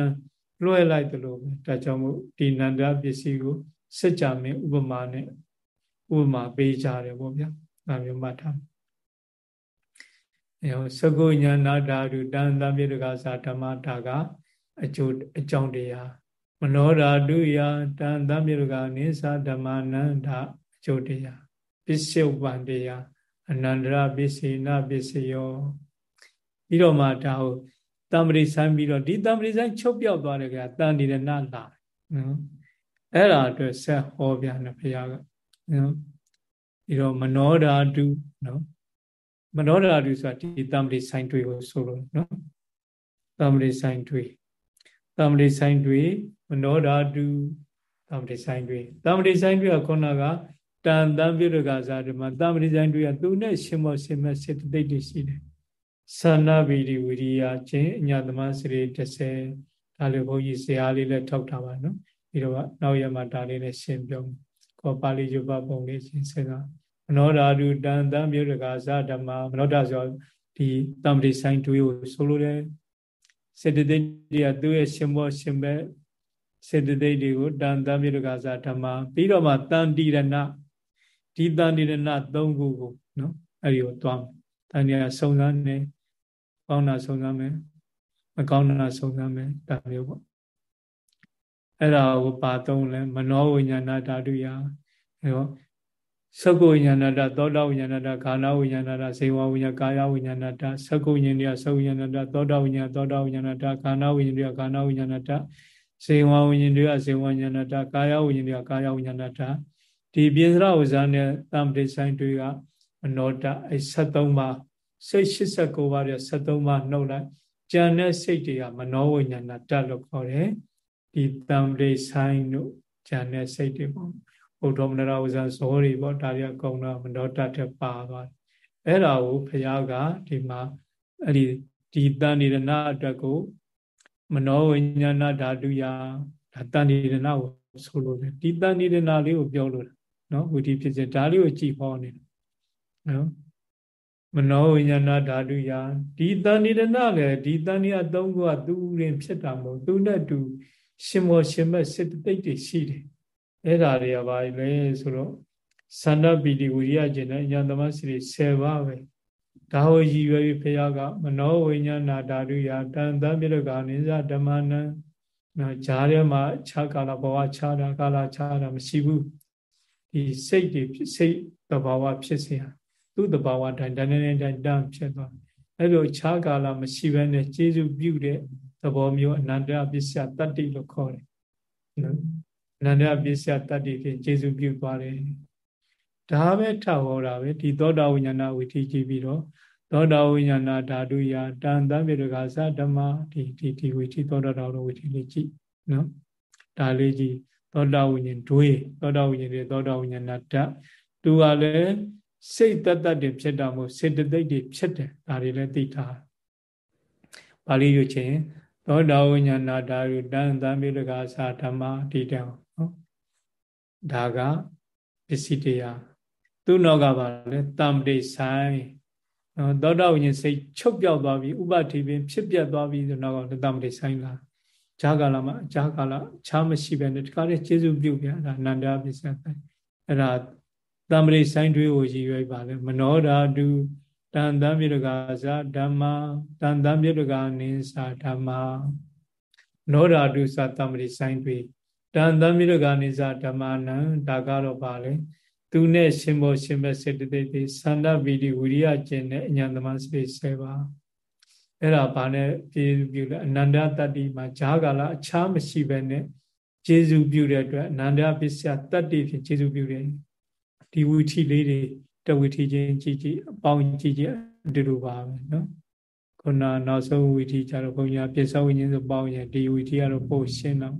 လွှဲလိုက်တယ်လို့ဒါကြောင့်မို့ဒီနန္ဒပစ္စည်းကိုစัจ जा မင်းဥပမာနဲ့ဥပမာပေးကြတယ်ပေါ့ဗျာဒါမျိုးမှတ်ထားအဲသကုညာနာဓာတုတန်တံပြေတကသာဓမ္မတာကအကျိုးအကြောင်းတရားမနောဓာတုယတန်တံပြေတကနိသဓမ္မနန္ဒအကျိုးတရားပစ္စုပန်တရားအနန္တရပစ္စေနပစ္စယောပြီးတော့မှဒါကိုတ မ္ပရိဆိုင်ပြီးတော့ဒီတမ္ပရိဆိုင်ချုပ်ပြောက်သွားတယ်ကတန်ဒီရဏလာနော်အဲ့ဒါအတွက်ဆက်ဟောပြတယ်ဘုရားကနော်ပြီးတော့မနောဓာတုနော်မနောဓာတုဆိုတာဒီတမ္ပတိဆိုင်တွေကိုဆိုလို့နော်တမ္ပတိဆိုင်တွေတမ္ပတိဆိုင်တွေမနောဓာတုတမ္ပတိဆိုင်တွေတမ္ပတိဆိုင်တွေကခုနကတန်တံပြုရကစားဒီမှာတမ္ပတိဆိုင်တွေကသူနဲ့ရှင်မောရှင်မစေတသိက်တွေရှိတယ် သန္နဗီဒီဝိရိယချင်းအညာသမစရိ30ဒါလေးဘုန်းကြီးဇာလေးလည်းထောက်ထားပါနော်ပြီးတော့နောက်ရမှာဒါလေးလည်းရှင်းပြောခေါ်ပါဠိယုပပုံလေးရှင်းစကားမနောဓာတုတန်တံမြုတကာသဓမ္မမနောဓာဆိုဒီတမ္ပတိဆိုင်တွေးကိုဆိုလိုတယ်စေတသိက်တွေကသူ့ရဲ့ရှင်ဘောရှင်ဘက်စေတသိက်တွေကိုတန်တံမြုတကာသဓမ္မပြီးတော့မှတန်တိရဏဒီတန်တိရဏ၃ခုကိုနော်အဲ့ဒီကိုသွား တန်တိရစုံစမ်းနေကောင်းတာစုံစမ်းမယ်မကောင်းတာစုံစမ်းမယ်ဒါမျိုးပေါ့အဲ့ဒါကိုပါသုံးလဲမနောဝိညာဏဓာတုယအဲတော့သကုဝိညာဏတသောတာဝိညာဏတခန္ဓာဝိညာဏတစေဝဝိညာကာယဝိညာဏတသကုဝိညာဏတသဝိညာဏတသောတာဝိညာဏသောတာဝိညာဏတခန္ဓာဝိညာဏတခန္ဓာဝိညာဏတစေဝဝိညာဏတစေဝဝိညာဏတကာယဝိညာဏတကာယဝိညာဏတဒီပြင်စရဝဇာနဲ့တမ္ပတိဆိုင်တွေက အနောတအဲ73ပါးစိတ်89ပါးရဲ့73ပါးနှုတ်လိုက်ကြံတဲ့စိတ်တွေကမနောဝိညာဏတလို့ခေါ်တယ်ဒီတမ္ပတိဆိုင်တို့ကြံတဲ့စိတ်တွေပေါ့ုဒ္ဓမနရဝဇ္ဇဇောတွေပေါ့ဒါတွေကကုံတော့မနောတတ်တဲ့ပါသွားတယ်အဲ့ဒါကိုဘုရားကဒီမှာအဲ့ဒီဒီတန်နိရဏအတွက်ကိုမနောဝိညာဏဓာတုယဒါတန်နိရဏကိုဆိုလို့တယ်ဒီတန်နိရဏလေးကိုပြောလို့နော်ဝိဓိဖြစ်စေဒါလေးကိုကြည်ဟောနေတယ် နော်မနောဝိညာဏဓာတုယာဒီတဏိရဏလည်းဒီတဏိယသုံးခုကသူ့ရင်ဖြစ်တာမဟုတ်သူနဲ့တူရှင်မောရှင်မက်စေတသိက်တွေရှိတယ်အဲ့ဒါတွေကဘာလဲဆိုတော့သန္တပီတိဝိရိယကျင်တဲ့ဉာဏ်သမစီတွေ10ပါးပဲဒါဟောရည်ရွယ်ပြီးဘုရားကမနောဝိညာဏဓာတုယာတန်တံပြလကနိစ္စဓမ္မနံနော်ဈာထဲမှာခြားကာလဘဝခြားတာကာလခြားတာမရှိဘူးဒီစိတ်တွေစိတ်တဘာဝဖြစ်စေဟာ သူ့တဘာဝတိုင်းတန်းတန်းတိုင်းတန်းဖြစ်သွားအဲ့လိုခြားကာလမရှိဘဲနဲ့ကျေစုပြုတဲ့သဘောမျိုးအနန္တပစ္စယတတ္တိလို့ခေါ်တယ်နော်အနန္တပစ္စယတတ္တိဖြင့်ကျေစုပြုသွားတယ်ဒါပဲထောက်ဟောတာပဲဒီသောတာဝိညာဏဝိသီကြည့်ပြီးတော့သောတာဝိညာဏဓာတုယတန်တံပြေတကသဓမ္မဒီဒီဒီဝိသီသောတာတော်ဝိသီလေးကြည့်နော်ဒါလေးကြည့်သောတာဝိညာဉ်ဒွေသောတာဝိညာဉ်တွေသောတာဝိညာဏဓာတ်သူကလည်း စိတ်တတ်တတ်တွေဖြစ်တာမို့စေတသိက်တွေဖြစ်တယ်ဒါတွေလည်းသိထားပါဠိရွချင်းသောတာဝိညာဏဓာတုတန်တံပြေတကသဓမ္မဒီတောင်နော်ဒါကပစ္စည်းတရားသူ့နောက်ကပါလေတမ္ပတိဆိုင်နော်သောတာဝိညာဉ်စိတ်ချုပ်ပြောက်သွားပြီဥပတိပင်ဖြစ်ပြတ်သွားပြီဆိုတော့တမ္ပတိဆိုင်လာဈာကာလမှာဈာကာလခြားမရှိပဲနဲ့ဒီကားလေးကျေစုပြုတ်ပြန်အဲ့ဒါနန္ဒပစ္စယဆိုင်အဲ့ဒါ တမ္ပတိဆိုင်တွေးကိုရည်ရွယ်ပါလေမနောဓာတုတန်တံမြေတကာဇာဓမ္မတန်တံမြေတကာနိသာဓမ္မနောဓာတုသတမ္ပတိဆိုင်တွေတန်တံမြေတကာနိသာဓမ္မနံဒါကတော့ပါလေသူနဲ့ရှင်ဘောရှင်ဘက်စေတသိက်တွေသန္တဗီဒီဝိရိယကျင့်တဲ့အညာသမစပိ7ပါအဲ့ဒါဘာနဲ့ကျေစုပြုလဲအနန္တတတ္တိမှာဈာကာလအခြားမရှိဘဲနဲ့ကျေစုပြုတဲ့အတွက်အနန္တပစ္စယတတ္တိဖြင့်ကျေစုပြုတယ် ဒီဝိထီလေးတွေတဝိထီချင်းကြည်ကြည်အပေါင်းကြည်ကြည်အတူတူပါပဲနော်ခုနနောက်ဆုံးဝိထီကြတော့ဘုံညာပစ္စဝိညာဉ်ဆိုပေါင်းရင်ဒီဝိထီကတော့ပို့ရှင်းတော့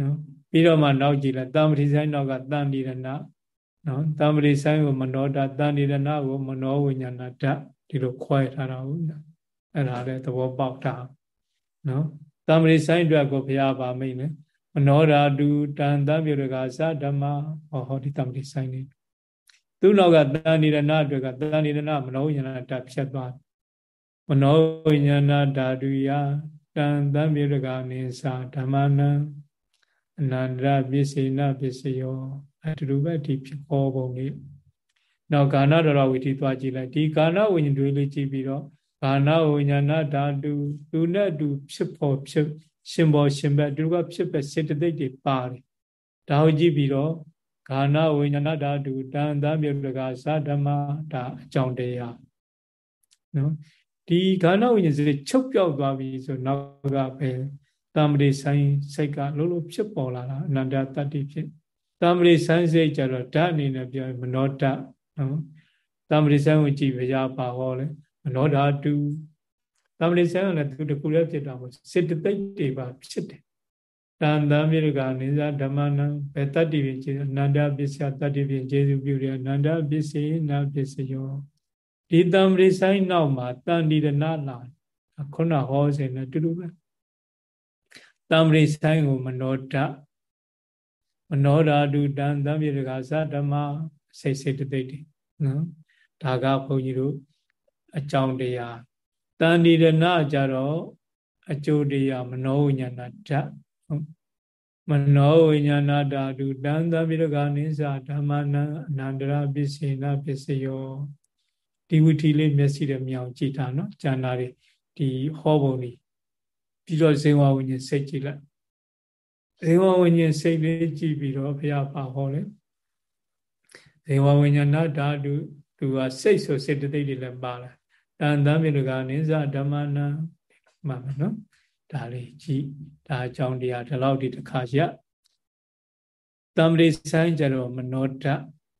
နော်ပြီးတော့မှနောက်ကြည့်လိုက်တာမတိဆိုင်နောက်ကတန်ဒီရဏနော်တမ္ပရိဆိုင်ကိုမနောဓာတန်နိရဏကိုမနောဝိညာဏဓာတ်ဒီလိုခွဲထားတာဟုတ်လားအဲ့ဒါလည်းသဘောပေါက်တာနော်တမ္ပရိဆိုင်အတွက်ကိုဘုရားဗာမိတ်လေမနောဓာတုတန်တမြေရကသဓမ္မဟောဟောဒီတမ္ပရိဆိုင်နေ သူ့နောက်ကတန်နိရဏအတွက်ကတန်နိရဏမနောဝိညာဏဓာတ်ဖြတ်သွားမနောဝိညာဏဓာတုယတန်တမြေရကနိသဓမ္မနံအနန္တရပစ္စေနပစ္စယောအတူတူပဲဒီဖြစ်ဟောပုံလေးနောက်ကာဏတော်ဝိသီသွားကြည့်လိုက်ဒီကာဏဝိညာဉ်တွေလေးကြည့်ပြီးတော့ကာဏဝိညာဏဓာတုသူနဲ့အတူဖြစ်ဖို့ဖြစ်ရှင်ဘောရှင်ဘက်သူကဖြစ်ပဲစေတသိက်တွေပါတယ်ဒါကိုကြည့်ပြီးတော့ ကာဏဝိညာဏဓာတုတန်တမြုပ်တကသဓမ္မဒါအကြောင်းတရားနော်ဒီကာဏဝိညာဉ်စိတ်ချုပ်ပြောက်သွားပြီဆိုနောက်ကပဲတမ္ပတိဆိုင်စိတ်ကလုံးလုံးဖြစ်ပေါ်လာတာအနန္တတတ္တိဖြစ်တမ္ပရိစမ်းစိတ်ကြတော့ဓာတ်အနေနဲ့ပြောမနောဓာတ်နော်တမ္ပရိစမ်းကိုကြည့်ဘုရားပါဟောလဲမနောဓာတုတမ္ပရိစမ်းကလည်းသူတခုလည်းဖြစ်တာပေါ့စေတသိက်တွေပါဖြစ်တယ် တန်တမ်းမြေကနိစ္စဓမ္မနံဘယ်တတ္တိဖြင့်ခြေအနန္တပစ္စယတတ္တိဖြင့်ခြေစုပြုတယ်အနန္တပစ္စေနာပစ္စယောဒီတမ္ပရိဆိုင်နောက်မှာတန်ဒီရဏလာခုနဟောစဉ်နဲ့တူတူပဲတမ္ပရိဆိုင်ကိုမနောဓာတ်မနောဓာတုတံသံပြေတကသဓမ္မစိတ်စိတ်တိတ်တွေနော်ဒါကဘုန်းကြီးတို့အကြောင်းတရားတန်ဒီရဏကြတော့အကျိုးတရားမနောဝိညာဏဓာတ် မနောဝိညာဏဓာတုတံသံပြေတကနိစ္စဓမ္မနံအနန္တရပစ္စေနပစ္စယောဒီဝိထီလေးမျက်စိနဲ့မြောင်ကြည့်တာနော်ကျန်တာတွေဒီဟောပုံတွေပြီးတော့ဇေဝဝိညာဉ်စိတ်ကြည့်လိုက်ဇေဝဝိညာဉ်စိတ်လေးကြည့်ပြီးတော့ဘုရားပါဟောတယ်ဇေဝဝိညာဏဓာတုသူကစိတ်ဆိုစေတသိက်တွေလည်းပါလာတန်တမ်းမြေကနိစ္စဓမ္မနာမှန်မယ်နော် ဒါလေးကြည့်ဒါအကြောင်းတရားဒီလောက်ဒီတစ်ခါရတမ္ပရိဆိုင်ကြတော့မနောဓာ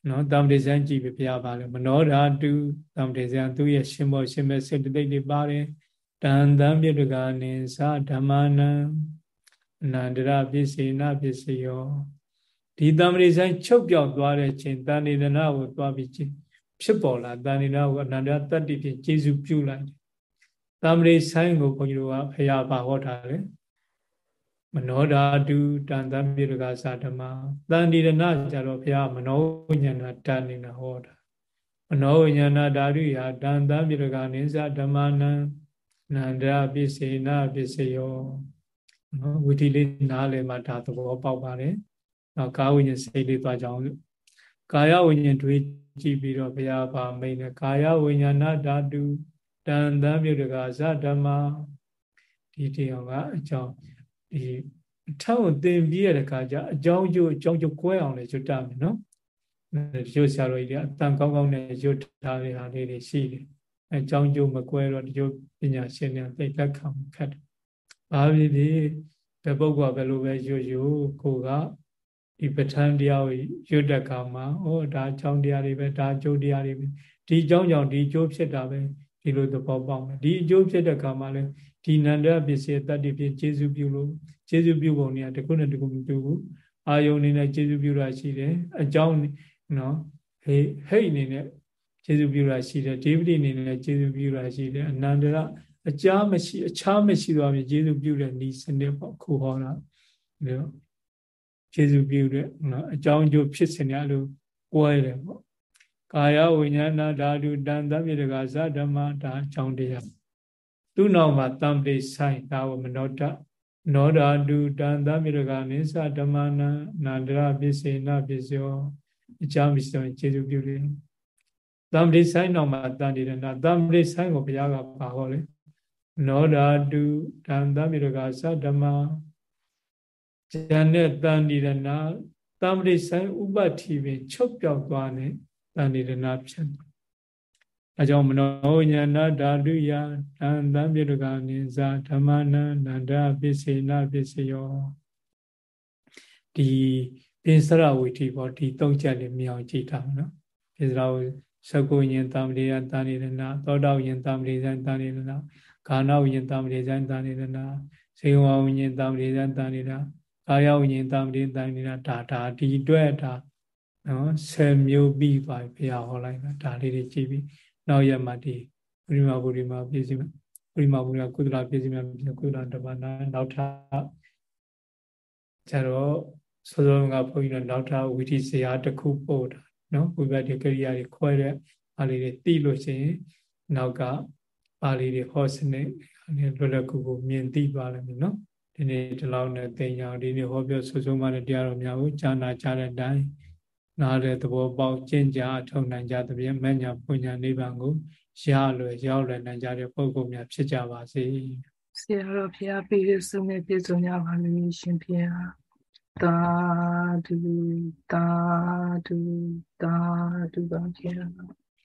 နော်တမ္ပရိဆိုင်ကြည့်ပြီးဘုရားပါလဲမနောဓာတုတမ္ပရိဆိုင်သူရဲ့ရှင်မောရှင်မဲ့စေတသိက်တွေပါတယ်တန်တမ်းမြေကနိစ္စဓမ္မနာအနန္တရပစ္စေနပစ္စယောဒီတမ္ပရိဆိုင်ချုပ်ပြောက်သွားတဲ့ချိန်တန်နေဒနာကိုသွားပြီးဖြစ်ပေါ်လာတန်နေဒနာကိုအနန္တရတတ္တိဖြင့်ကျေစုပြုလိုက်တယ် တမ္ပရိဆိုင်ကိုဘုန်းကြီးတို့ကဖရာပါဟောထားတယ်မနောဓာတုတန်တံပြေရကသာဓမ္မတန်ဒီရဏကြတော့ဘုရားမနောဝိညာဏဓာတ်နေဟောတာမနောဝိညာဏဓာတုယာတန်တံပြေရကနိစ္စဓမ္မနံနန္ဒပစ္စေနပစ္စယောနော်ဝီတီလေးနားလည်မှဒါသဘောပေါက်ပါတယ်။နောက်ကာဝိညာဉ်စိတ်လေးသွားကြအောင်ကာယဝိညာဉ်တွေးကြည့်ပြီးတော့ဘုရားပါမိန်တယ်ကာယဝိညာဏဓာတု တန်တမ်းမြုပ်တကဇဓမ္မဒီတရားကအကြောင်းဒီအထောက်သင်ပြီးရတဲ့ခါကျအကြောင်းကျိုးအကြောင်းကျိုးကွဲအောင်လည်းကျွတ်တမယ်နော်ဒီလိုဆရာတော်ကြီးကအတန်ကောင်းကောင်းနဲ့ရွတ်ထားတဲ့ဟာလေးတွေရှိတယ်အကြောင်းကျိုးမကွဲတော့ဒီလိုပညာရှင်တွေသိလက်ခံခတ်တယ်ဘာဖြစ်ဖြစ်ဘယ်ပုဂ္ဂိုလ်ကဘယ်လိုပဲရွတ်ရွတ်ကိုကဒီပဋ္ဌာန်းတရားကိုရွတ်တဲ့အခါမှာဩဒါအကြောင်းတရားတွေပဲဒါအကျိုးတရားတွေပဲဒီအကြောင်းကြောင့်ဒီအကျိုးဖြစ်တာပဲ ဒီလိုသဘောပေါက်မယ်ဒီအကျိုးဖြစ်တဲ့အခါမှာလည်းဒီနန္ဒပစ္စည်းတတ္တိဖြစ်ကျေစုပြုလို့ကျေစုပြုပုံတွေကတခုနဲ့တခုမတူဘူးအာယုန်နေနဲ့ကျေစုပြုတာရှိတယ်အကြောင်းနော်ဟိဟိတ်အနေနဲ့ကျေစုပြုတာရှိတယ်ဒေဝတိအနေနဲ့ကျေစုပြုတာရှိတယ်အနန္တရအကြာမရှိအခြားမရှိသွားပြီကျေစုပြုတဲ့ဤစနစ်ပေါ့ခုဟောတာနော်ကျေစုပြုတဲ့နော်အကြောင်းကျိုးဖြစ်စဉ်ရလို့ကွဲတယ်ပေါ့ ကာယဝိညာဏဓာတုတန်တမြေတကဇဓမ္မဒါအကြောင်းတရားသူ့နောက်မှာတံပိဆိုင်ဒါဝမနောတနောဓာတုတန်တမြေတကနိသဓမ္မနာနန္ဒရပစ္စေနပစ္စယောအကြောင်းပစ္စယောကျေစုပြုတယ်တံပိဆိုင်နောက်မှာတန်တည်တယ်နာတံပိဆိုင်ကိုဘုရားကပါဟောလေနောဓာတုတန်တမြေတကဇဓမ္မဉာဏ်နဲ့တန်တည်တယ်နာတံပိဆိုင်ဥပ္ပတိပင်ချုပ်ပြောက်သွားတယ် တဏိရဏဖြစ်အကြောင်းမနောညာဏဓာတုယတန်တံပြေတကနိဇာဓမ္မနန္ဒပစ္စေနပစ္စယောဒီပိစရဝိတိပေါ့ဒီသုံးချက်လေးမြင်အောင်ကြည့်ထားမယ်နော်ပိစရဝသကုညင်တံပရိယတာနိရဏသောတောယင်တံပရိဇံတာနိရဏဂာနဝယင်တံပရိဇံတာနိရဏစေဝဝယင်တံပရိဇံတာနိရဏကာယဝယင်တံပရိဇံတာနိရဏဒါဒါဒီအတွက်ဒါ နော်10မျိုးပြီးပါဘုရားဟောလိုက်တာဒါလေးတွေကြည့်ပြီးနောက်ရက်မှာဒီပရိမာပုရိမာပြည့်စုံပရိမာပုရိမာကုသလပြည့်စုံပြကုသလတပါဏနောက်ထပ်ကျတော့စောစောကဘုန်းကြီးတို့နောက်ထပ်ဝိသီဇရာတစ်ခုပို့တာနော်ဝိပဿနာကရိယာတွေခွဲတဲ့အားလေးတွေသိလို့ရှိရင်နောက်ကပါဠိတွေဟောစနစ်အနေလွယ်လွယ်ကူကူမြင်သိပါလိမ့်မယ်နော်ဒီနေ့ဒီလောက်နဲ့သင်ကြအောင်ဒီနေ့ဟောပြောဆွဆုံးမှလည်းတရားတော်များကိုဈာနာကြတဲ့အတိုင်း နားတဲ့သဘောပေါက်ကျင့်ကြအထောက်နိုင်ကြသဖြင့်မညာပညာနိဗ္ဗာန်ကိုရလွယ်ရောက်လွယ်နိုင်ကြတဲ့ပုဂ္ဂိုလ်များဖြစ်ကြပါစေဆရာတော်ဘုရားပြည့်စုံနဲ့ပြည့်စုံကြပါလိမ့်ရှင်ဘုရားသာဓုသာဓုသာဓုပါဘုရား